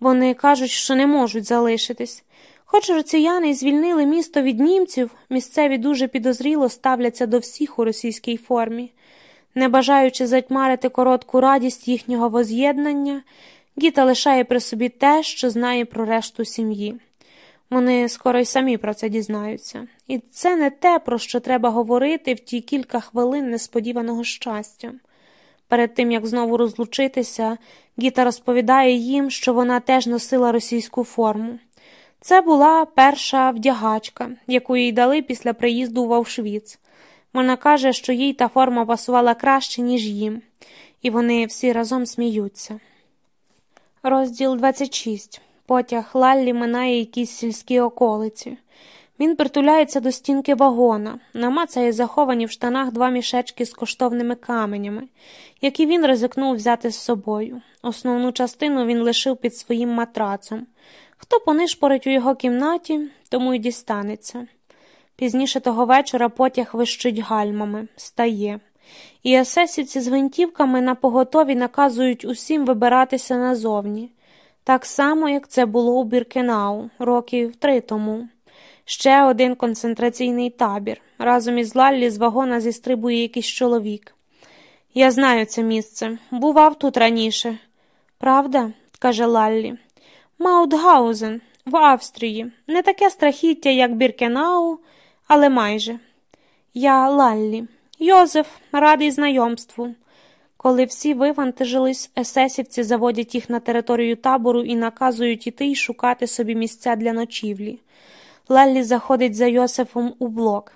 Вони кажуть, що не можуть залишитись. Хоч росіяни звільнили місто від німців, місцеві дуже підозріло ставляться до всіх у російській формі. Не бажаючи затьмарити коротку радість їхнього воз'єднання, Гіта лишає при собі те, що знає про решту сім'ї. Вони скоро й самі про це дізнаються, і це не те, про що треба говорити в ті кілька хвилин несподіваного щастя. Перед тим як знову розлучитися, Гіта розповідає їм, що вона теж носила російську форму. Це була перша вдягачка, яку їй дали після приїзду в Авшвіц. Вона каже, що їй та форма пасувала краще, ніж їм, і вони всі разом сміються. Розділ 26. Потяг Лаллі минає якісь сільські околиці. Він притуляється до стінки вагона, намацає заховані в штанах два мішечки з коштовними каменями, які він ризикнув взяти з собою. Основну частину він лишив під своїм матрацом. Хто понишпорить у його кімнаті, тому й дістанеться. Пізніше того вечора потяг вищить гальмами, стає, і есесівці з гвинтівками на поготові наказують усім вибиратися назовні, так само, як це було у Біркенау років три тому. Ще один концентраційний табір. Разом із Лаллі з вагона зістрибує якийсь чоловік. Я знаю це місце. Бував тут раніше. Правда? каже Лаллі. Маутгаузен, в Австрії. Не таке страхіття, як Біркенау, але майже. Я Лаллі. Йозеф, радий знайомству. Коли всі вивантажились, есесівці заводять їх на територію табору і наказують іти й шукати собі місця для ночівлі. Лаллі заходить за Йосифом у блок.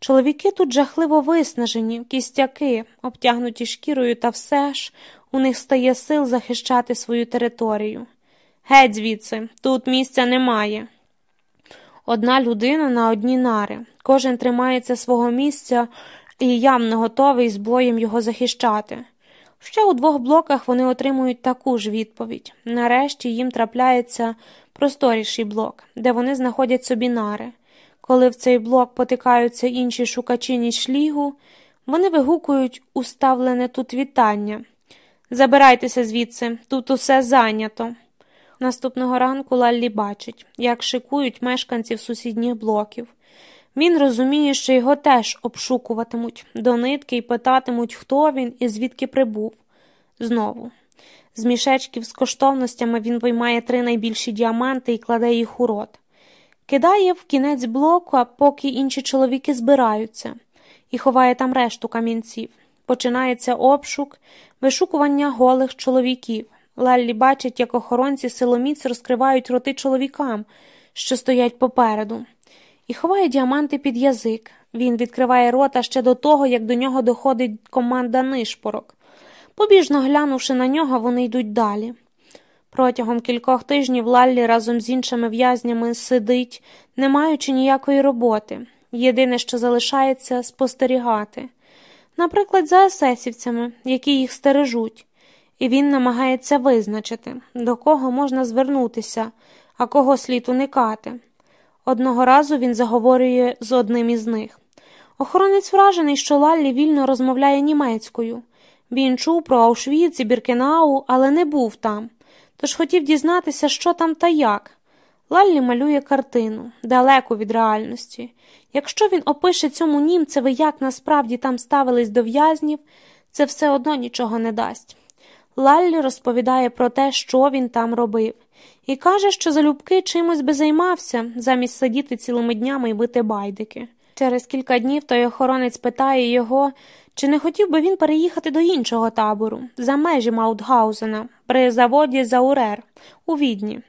Чоловіки тут жахливо виснажені, кістяки, обтягнуті шкірою, та все ж у них стає сил захищати свою територію. Геть звідси, тут місця немає. Одна людина на одні нари. Кожен тримається свого місця і явно готовий з боєм його захищати. Ще у двох блоках вони отримують таку ж відповідь. Нарешті їм трапляється просторіший блок, де вони знаходять собі нари. Коли в цей блок потикаються інші шукачі ніж шлігу, вони вигукують уставлене тут вітання. Забирайтеся звідси, тут усе зайнято. Наступного ранку Лаллі бачить, як шикують мешканців сусідніх блоків. Він розуміє, що його теж обшукуватимуть до нитки і питатимуть, хто він і звідки прибув. Знову. З мішечків з коштовностями він виймає три найбільші діаманти і кладе їх у рот. Кидає в кінець блоку, а поки інші чоловіки збираються, і ховає там решту камінців. Починається обшук, вишукування голих чоловіків. Лаллі бачить, як охоронці силоміць розкривають роти чоловікам, що стоять попереду, і ховає діаманти під язик. Він відкриває рота ще до того, як до нього доходить команда нишпорок. Побіжно глянувши на нього, вони йдуть далі. Протягом кількох тижнів Лаллі разом з іншими в'язнями сидить, не маючи ніякої роботи. Єдине, що залишається, спостерігати. Наприклад, за есесівцями, які їх стережуть, і він намагається визначити, до кого можна звернутися, а кого слід уникати. Одного разу він заговорює з одним із них. Охоронець вражений, що Лаллі вільно розмовляє німецькою. Він чув про Аушвіц і Біркенау, але не був там, тож хотів дізнатися, що там та як. Лаллі малює картину далеко від реальності. Якщо він опише цьому німцеві, як насправді там ставились до в'язнів, це все одно нічого не дасть. Лаллі розповідає про те, що він там робив, і каже, що залюбки чимось би займався, замість сидіти цілими днями і бити байдики. Через кілька днів той охоронець питає його, чи не хотів би він переїхати до іншого табору, за межі Маутгаузена, при заводі Заурер у відні.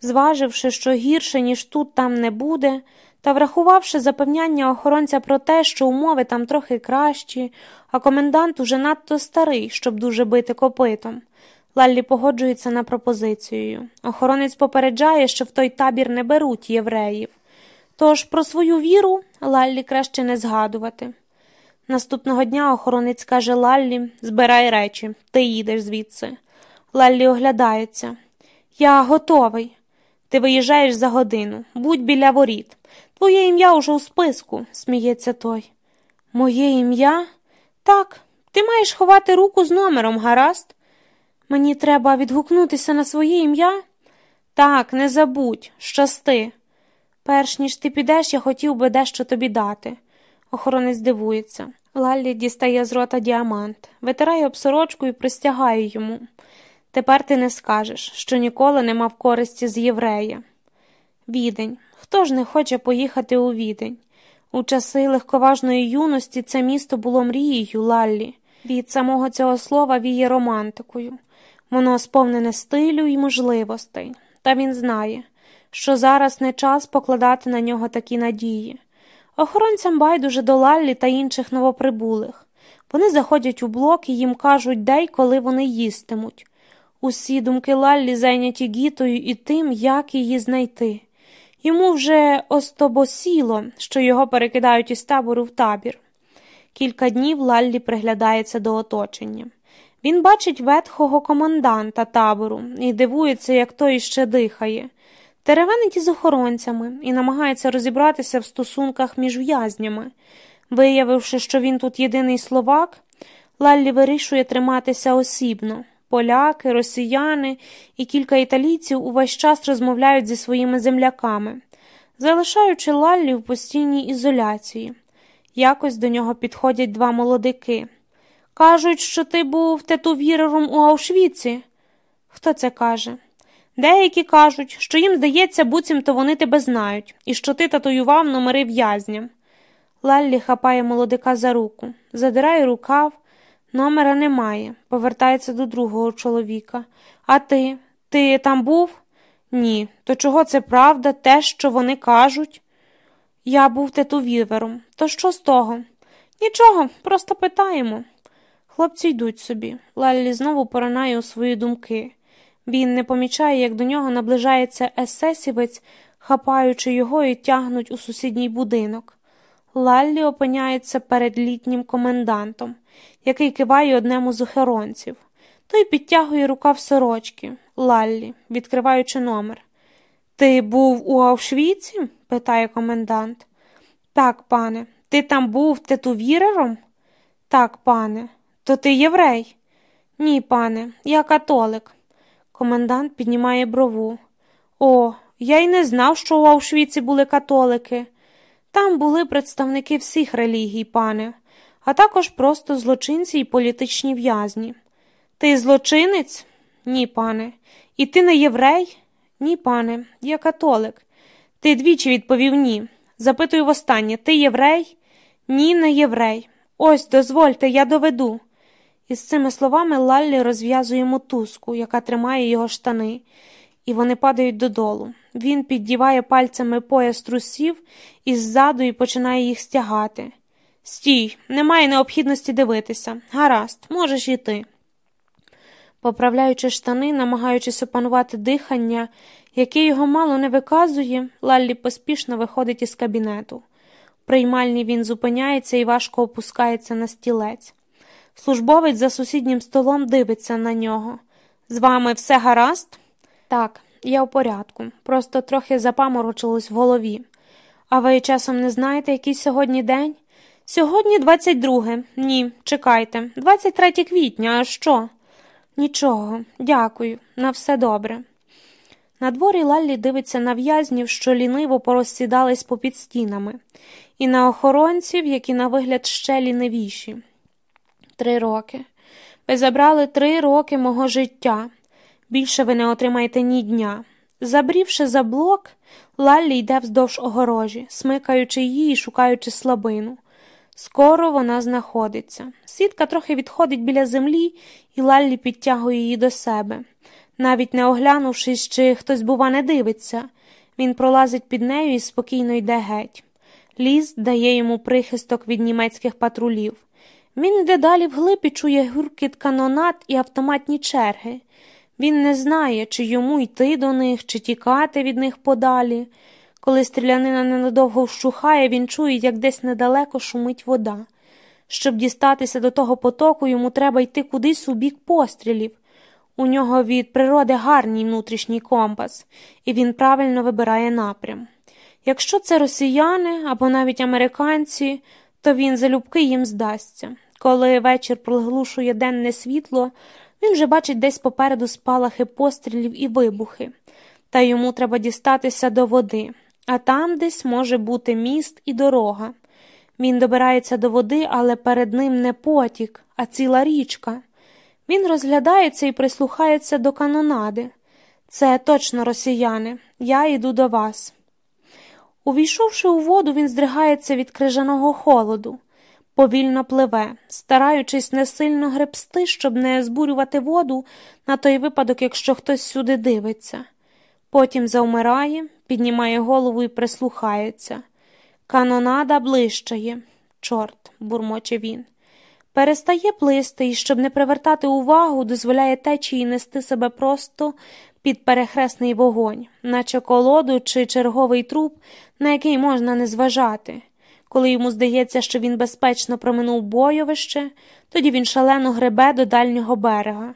Зваживши, що гірше, ніж тут там не буде, та врахувавши запевняння охоронця про те, що умови там трохи кращі, а комендант уже надто старий, щоб дуже бити копитом. Лаллі погоджується на пропозицію. Охоронець попереджає, що в той табір не беруть євреїв. Тож про свою віру Лаллі краще не згадувати. Наступного дня охоронець каже Лаллі збирай речі, ти їдеш звідси. Лаллі оглядається. Я готовий. Ти виїжджаєш за годину, будь біля воріт. Твоє ім'я уже у списку, сміється той. Моє ім'я? Так, ти маєш ховати руку з номером, гаразд? Мені треба відгукнутися на своє ім'я? Так, не забудь, щасти. Перш ніж ти підеш, я хотів би дещо тобі дати. Охоронець дивується. Лаллі дістає з рота діамант, витирає об сорочку і пристягає йому. Тепер ти не скажеш, що ніколи не мав користі з єврея. Відень. Хто ж не хоче поїхати у відень? У часи легковажної юності це місто було мрією Лаллі. Від самого цього слова віє романтикою. Воно сповнене стилю і можливостей, та він знає, що зараз не час покладати на нього такі надії. Охоронцям байдуже до Лаллі та інших новоприбулих. Вони заходять у блок і їм кажуть, де й коли вони їстимуть. Усі думки Лаллі зайняті гітою і тим, як її знайти. Йому вже остобосіло, що його перекидають із табору в табір. Кілька днів Лаллі приглядається до оточення. Він бачить ветхого команданта табору і дивується, як той іще дихає, теревенить із охоронцями і намагається розібратися в стосунках між в'язнями. Виявивши, що він тут єдиний словак, Лаллі вирішує триматися осібно. Поляки, росіяни і кілька італійців увесь час розмовляють зі своїми земляками, залишаючи Лаллі в постійній ізоляції. Якось до нього підходять два молодики. Кажуть, що ти був тетувірером у Аушвіці. Хто це каже? Деякі кажуть, що їм здається, буцімто вони тебе знають, і що ти татуював номери в'язням. Лаллі хапає молодика за руку, задирає рукав, номера немає, повертається до другого чоловіка. А ти? Ти там був? Ні. То чого це правда, те, що вони кажуть? Я був тетувівером. То що з того? Нічого, просто питаємо. Хлопці йдуть собі. Лаллі знову поринає у свої думки. Він не помічає, як до нього наближається есесівець, хапаючи його і тягнуть у сусідній будинок. Лаллі опиняється перед літнім комендантом, який киває одному з охоронців. Той підтягує рукав сорочки, Лаллі, відкриваючи номер. Ти був у Аушвіці? питає комендант. Так, пане, ти там був тетувірером? Так, пане. То ти єврей? Ні, пане, я католик. Комендант піднімає брову. О, я й не знав, що у Аушвіці були католики. Там були представники всіх релігій, пане, а також просто злочинці і політичні в'язні. Ти злочинець? Ні, пане. І ти не єврей? Ні, пане, я католик. Ти двічі відповів ні. Запитую востаннє ти єврей? Ні, не єврей. Ось дозвольте, я доведу. Із цими словами Лаллі розв'язує мотузку, яка тримає його штани, і вони падають додолу. Він піддіває пальцями пояс трусів іззаду і починає їх стягати. Стій, немає необхідності дивитися. Гаразд, можеш іти. Поправляючи штани, намагаючись опанувати дихання, яке його мало не виказує, Лаллі поспішно виходить із кабінету. Приймальні він зупиняється і важко опускається на стілець. Службовець за сусіднім столом дивиться на нього. З вами все гаразд? Так, я в порядку, просто трохи запаморочилось в голові. А ви часом не знаєте, який сьогодні день? Сьогодні 22. Ні, чекайте, 23 квітня, а що? Нічого, дякую, на все добре. На дворі Лаллі дивиться на в'язнів, що ліниво порозсідались попід стінами, і на охоронців, які на вигляд ще лінивіші. Три роки. Ви забрали три роки мого життя. Більше ви не отримаєте ні дня. Забрівши за блок, Лаллі йде вздовж огорожі, смикаючи її і шукаючи слабину. Скоро вона знаходиться. Сітка трохи відходить біля землі, і Лаллі підтягує її до себе. Навіть не оглянувшись, чи хтось, бува, не дивиться, він пролазить під нею і спокійно йде геть. Ліс дає йому прихисток від німецьких патрулів. Він йде далі вглиб і чує гуркіт канонат і автоматні черги. Він не знає, чи йому йти до них, чи тікати від них подалі. Коли стрілянина ненадовго вщухає, він чує, як десь недалеко шумить вода. Щоб дістатися до того потоку, йому треба йти кудись у бік пострілів. У нього від природи гарний внутрішній компас, і він правильно вибирає напрям. Якщо це росіяни або навіть американці, то він залюбки їм здасться. Коли вечір приглушує денне світло, він вже бачить десь попереду спалахи пострілів і вибухи, та йому треба дістатися до води, а там десь може бути міст і дорога. Він добирається до води, але перед ним не потік, а ціла річка. Він розглядається і прислухається до канонади. Це точно росіяни, я йду до вас. Увійшовши у воду, він здригається від крижаного холоду повільно пливе, стараючись не сильно гребсти, щоб не збурювати воду на той випадок, якщо хтось сюди дивиться. Потім завмирає, піднімає голову і прислухається. Канонада блищає. Чорт, бурмоче він. Перестає плисти і, щоб не привертати увагу, дозволяє течії нести себе просто під перехресний вогонь, наче колоду чи черговий труп, на який можна не зважати. Коли йому здається, що він безпечно проминув бойовище, тоді він шалено гребе до дальнього берега.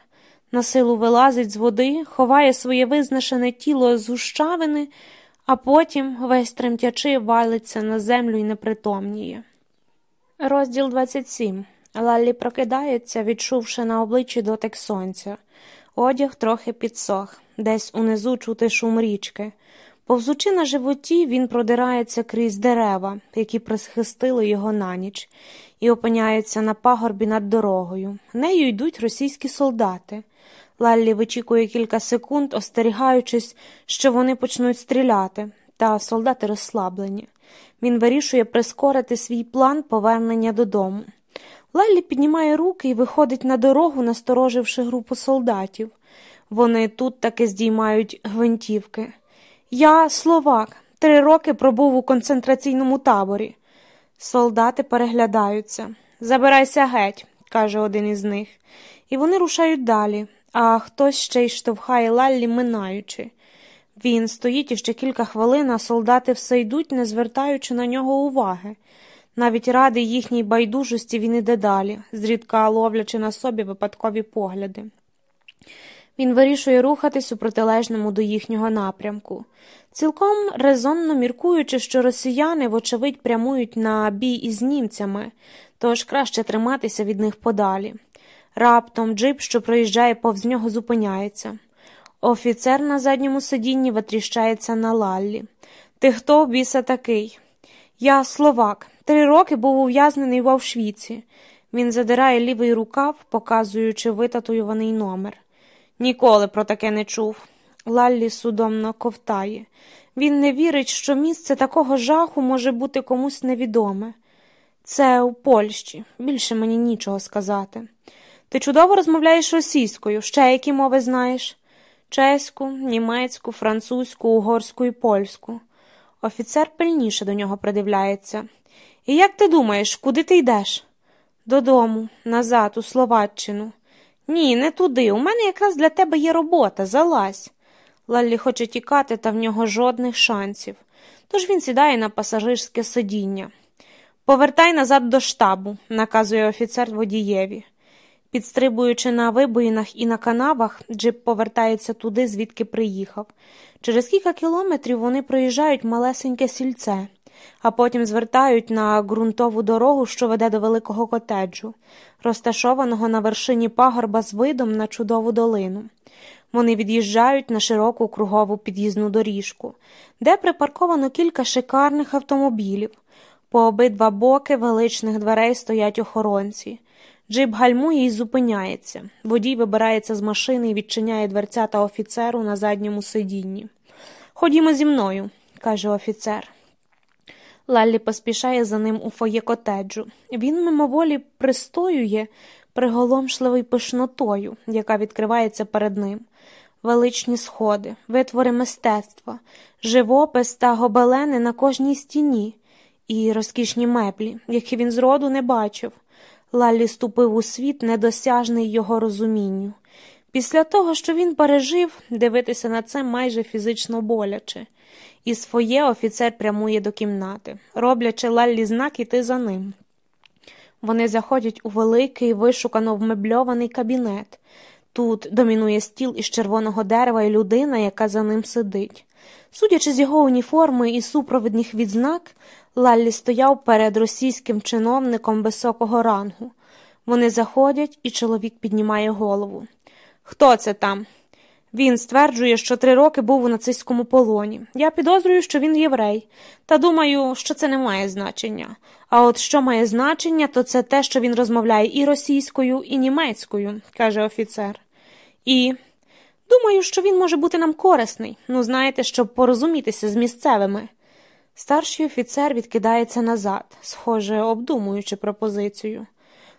На силу вилазить з води, ховає своє визнашене тіло з гущавини, а потім, весь тремтячи, валиться на землю і непритомніє. Розділ 27. Лаллі прокидається, відчувши на обличчі дотик сонця. Одяг трохи підсох, десь унизу чути шум річки. Повзучи на животі, він продирається крізь дерева, які присхистили його на ніч, і опиняється на пагорбі над дорогою. Нею йдуть російські солдати. Лаллі вичікує кілька секунд, остерігаючись, що вони почнуть стріляти, та солдати розслаблені. Він вирішує прискорити свій план повернення додому. Лаллі піднімає руки і виходить на дорогу, настороживши групу солдатів. Вони тут таки здіймають гвинтівки. Я словак, три роки пробув у концентраційному таборі. Солдати переглядаються. Забирайся геть, каже один із них, і вони рушають далі, а хтось ще й штовхає Лаллі, минаючи. Він стоїть іще кілька хвилин, а солдати все йдуть, не звертаючи на нього уваги. Навіть ради їхній байдужості він іде далі, зрідка ловлячи на собі випадкові погляди. Він вирішує рухатись у протилежному до їхнього напрямку, цілком резонно міркуючи, що росіяни, вочевидь, прямують на бій із німцями, тож краще триматися від них подалі. Раптом джип, що проїжджає повз нього, зупиняється. Офіцер на задньому сидінні витріщається на Лаллі. Ти хто біса такий? Я словак. Три роки був ув'язнений в Авшвіці. Він задирає лівий рукав, показуючи витатуюваний номер. Ніколи про таке не чув. Лаллі судомно ковтає. Він не вірить, що місце такого жаху може бути комусь невідоме. Це у Польщі, більше мені нічого сказати. Ти чудово розмовляєш російською, ще які мови знаєш? Чеську, німецьку, французьку, угорську і польську. Офіцер пильніше до нього придивляється. І як ти думаєш, куди ти йдеш? Додому, назад, у Словаччину. Ні, не туди. У мене якраз для тебе є робота, залазь. Лаллі хоче тікати, та в нього жодних шансів. Тож він сідає на пасажирське сидіння. Повертай назад до штабу, наказує офіцер водієві. Підстрибуючи на вибоїнах і на канавах, джип повертається туди, звідки приїхав. Через кілька кілометрів вони проїжджають малесеньке сільце, а потім звертають на ґрунтову дорогу, що веде до великого котеджу, розташованого на вершині пагорба з видом на чудову долину. Вони від'їжджають на широку кругову під'їзну доріжку, де припарковано кілька шикарних автомобілів. По обидва боки величних дверей стоять охоронці. Джип гальмує і зупиняється. Водій вибирається з машини і відчиняє дверцята офіцеру на задньому сидінні. Ходімо зі мною, каже офіцер. Лаллі поспішає за ним у фоє котеджу. Він мимоволі пристоює приголомшливою пишнотою, яка відкривається перед ним. Величні сходи, витвори мистецтва, живопис та гобелени на кожній стіні і розкішні меблі, які він зроду не бачив. Лаллі ступив у світ, недосяжний його розумінню. Після того, що він пережив, дивитися на це майже фізично боляче. І своє офіцер прямує до кімнати, роблячи Лаллі знак іти за ним. Вони заходять у великий, вишукано вмебльований кабінет. Тут домінує стіл із червоного дерева і людина, яка за ним сидить. Судячи з його уніформи і супровідних відзнак, Лаллі стояв перед російським чиновником високого рангу. Вони заходять, і чоловік піднімає голову. Хто це там? Він стверджує, що три роки був у нацистському полоні. Я підозрюю, що він єврей, та думаю, що це не має значення. А от що має значення, то це те, що він розмовляє і російською, і німецькою, каже офіцер. І думаю, що він може бути нам корисний, ну, знаєте, щоб порозумітися з місцевими. Старший офіцер відкидається назад, схоже, обдумуючи пропозицію.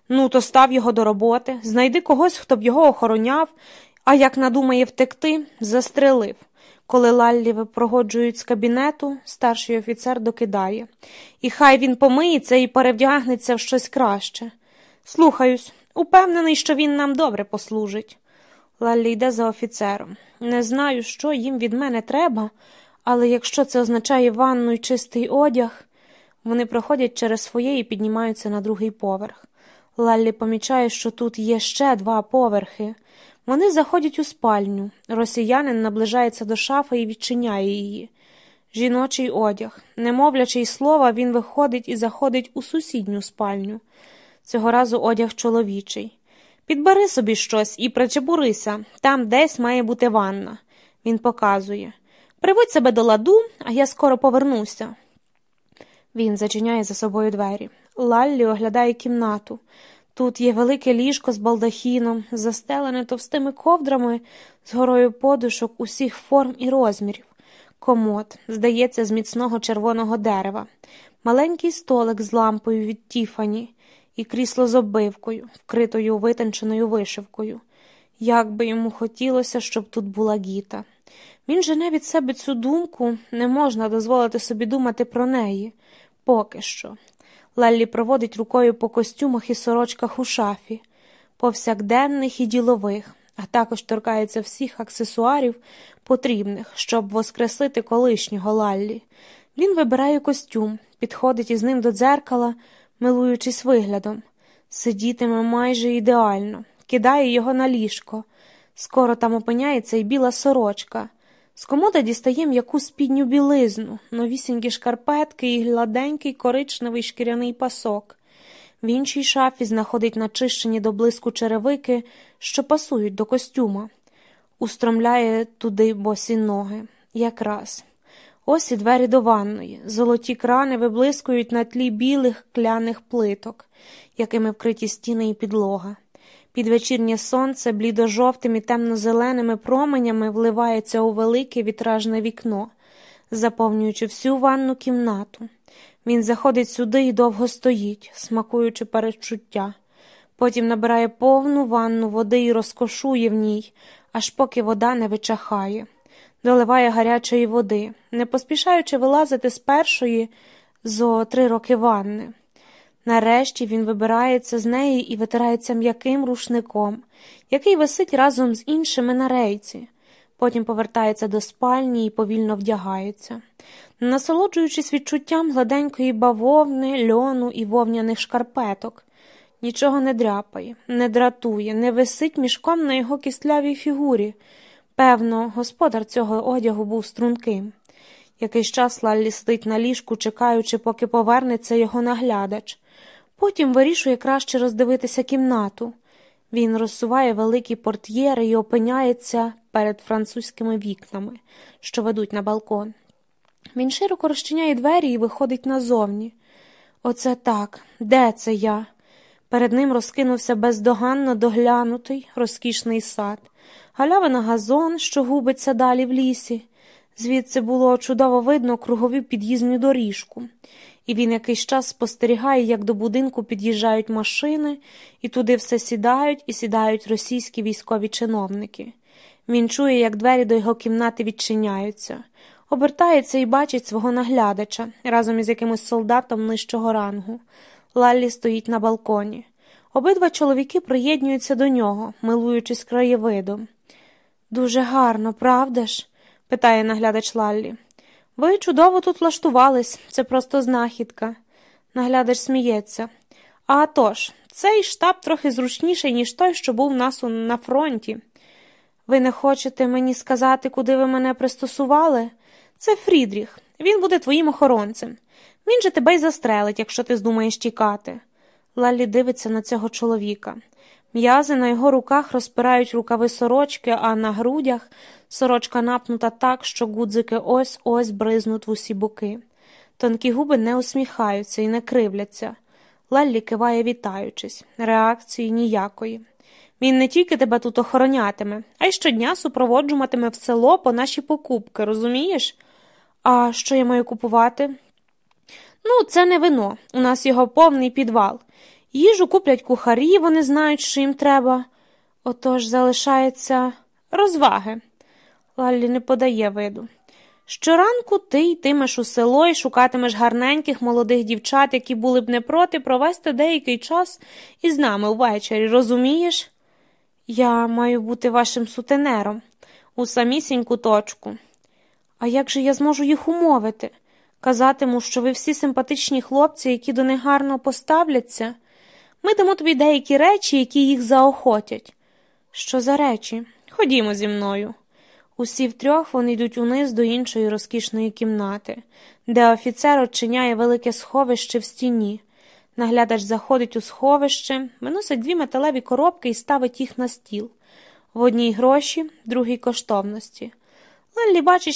Ну, то став його до роботи, знайди когось, хто б його охороняв, а як надумає втекти, застрелив. Коли Лаллі випрогоджують з кабінету, старший офіцер докидає. І хай він помиється і перевдягнеться в щось краще. Слухаюсь, упевнений, що він нам добре послужить. Лаллі йде за офіцером. Не знаю, що їм від мене треба, але якщо це означає ванну і чистий одяг, вони проходять через своє і піднімаються на другий поверх. Лаллі помічає, що тут є ще два поверхи. Вони заходять у спальню. Росіянин наближається до шафи і відчиняє її. Жіночий одяг, не мовлячи й слова, він виходить і заходить у сусідню спальню. Цього разу одяг чоловічий. Підбери собі щось і причепурися, там десь має бути ванна. Він показує. Приводь себе до ладу, а я скоро повернуся. Він зачиняє за собою двері. Лаллі оглядає кімнату. Тут є велике ліжко з балдахіном, застелене товстими ковдрами з горою подушок усіх форм і розмірів. Комод, здається, з міцного червоного дерева, маленький столик з лампою від Тіфані і крісло з оббивкою, вкритою витонченою вишивкою. Як би йому хотілося, щоб тут була гіта. Він жене від себе цю думку, не можна дозволити собі думати про неї. Поки що. Леллі проводить рукою по костюмах і сорочках у шафі, повсякденних і ділових, а також торкається всіх аксесуарів, потрібних, щоб воскресити колишнього Лаллі. Він вибирає костюм, підходить із ним до дзеркала, милуючись виглядом. Сидітиме майже ідеально, кидає його на ліжко. Скоро там опиняється і біла сорочка. З комода дістає м'яку спідню білизну, новісінькі шкарпетки і гладенький коричневий шкіряний пасок. В іншій шафі знаходить начищені до блиску черевики, що пасують до костюма, устромляє туди босі ноги. Якраз. Ось і двері до ванної. Золоті крани виблискують на тлі білих кляних плиток, якими вкриті стіни і підлога. Підвечірнє сонце блідо-жовтими темно-зеленими променями вливається у велике вітражне вікно, заповнюючи всю ванну кімнату. Він заходить сюди і довго стоїть, смакуючи передчуття. Потім набирає повну ванну води і розкошує в ній, аж поки вода не вичахає, доливає гарячої води, не поспішаючи вилазити з першої зо три роки ванни. Нарешті він вибирається з неї і витирається м'яким рушником, який висить разом з іншими на рейці. Потім повертається до спальні і повільно вдягається, насолоджуючись відчуттям гладенької бавовни, льону і вовняних шкарпеток. Нічого не дряпає, не дратує, не висить мішком на його кістлявій фігурі. Певно, господар цього одягу був струнким. Якийсь час Лаллі сидить на ліжку, чекаючи, поки повернеться його наглядач. Потім вирішує краще роздивитися кімнату. Він розсуває великі портьєри і опиняється перед французькими вікнами, що ведуть на балкон. Він широко розчиняє двері і виходить назовні. Оце так, де це я? Перед ним розкинувся бездоганно доглянутий, розкішний сад, галявина газон, що губиться далі в лісі. Звідси було чудово видно кругову під'їзну доріжку і він якийсь час спостерігає, як до будинку під'їжджають машини, і туди все сідають і сідають російські військові чиновники. Він чує, як двері до його кімнати відчиняються, обертається і бачить свого наглядача разом із якимось солдатом нижчого рангу. Лаллі стоїть на балконі. Обидва чоловіки приєднуються до нього, милуючись краєвидом. Дуже гарно, правда ж? питає наглядач Лаллі. Ви чудово тут влаштувались, це просто знахідка. Наглядач сміється. А тож, цей штаб трохи зручніший, ніж той, що був у нас на фронті. Ви не хочете мені сказати, куди ви мене пристосували? Це Фрідріх, він буде твоїм охоронцем. Він же тебе й застрелить, якщо ти здумаєш тікати. Лалі дивиться на цього чоловіка. М'язи на його руках розпирають рукави сорочки, а на грудях сорочка напнута так, що гудзики ось ось бризнуть в усі боки. Тонкі губи не усміхаються і не кривляться. Леллі киває, вітаючись, реакції ніякої. Він не тільки тебе тут охоронятиме, а й щодня супроводжуватиме в село по наші покупки, розумієш? А що я маю купувати? Ну, це не вино. У нас його повний підвал. Їжу куплять кухарі, вони знають, що їм треба. Отож залишається розваги. Лаллі не подає виду. Щоранку ти йтимеш у село і шукатимеш гарненьких молодих дівчат, які були б не проти провести деякий час із нами ввечері, розумієш? Я маю бути вашим сутенером у самісіньку точку. А як же я зможу їх умовити? Казатиму, що ви всі симпатичні хлопці, які до них гарно поставляться. Ми дамо тобі деякі речі, які їх заохотять. Що за речі? Ходімо зі мною. Усі втрьох вони йдуть униз до іншої розкішної кімнати, де офіцер очиняє велике сховище в стіні. Наглядач заходить у сховище, виносить дві металеві коробки і ставить їх на стіл. В одній гроші, в другій коштовності. Леллі бачить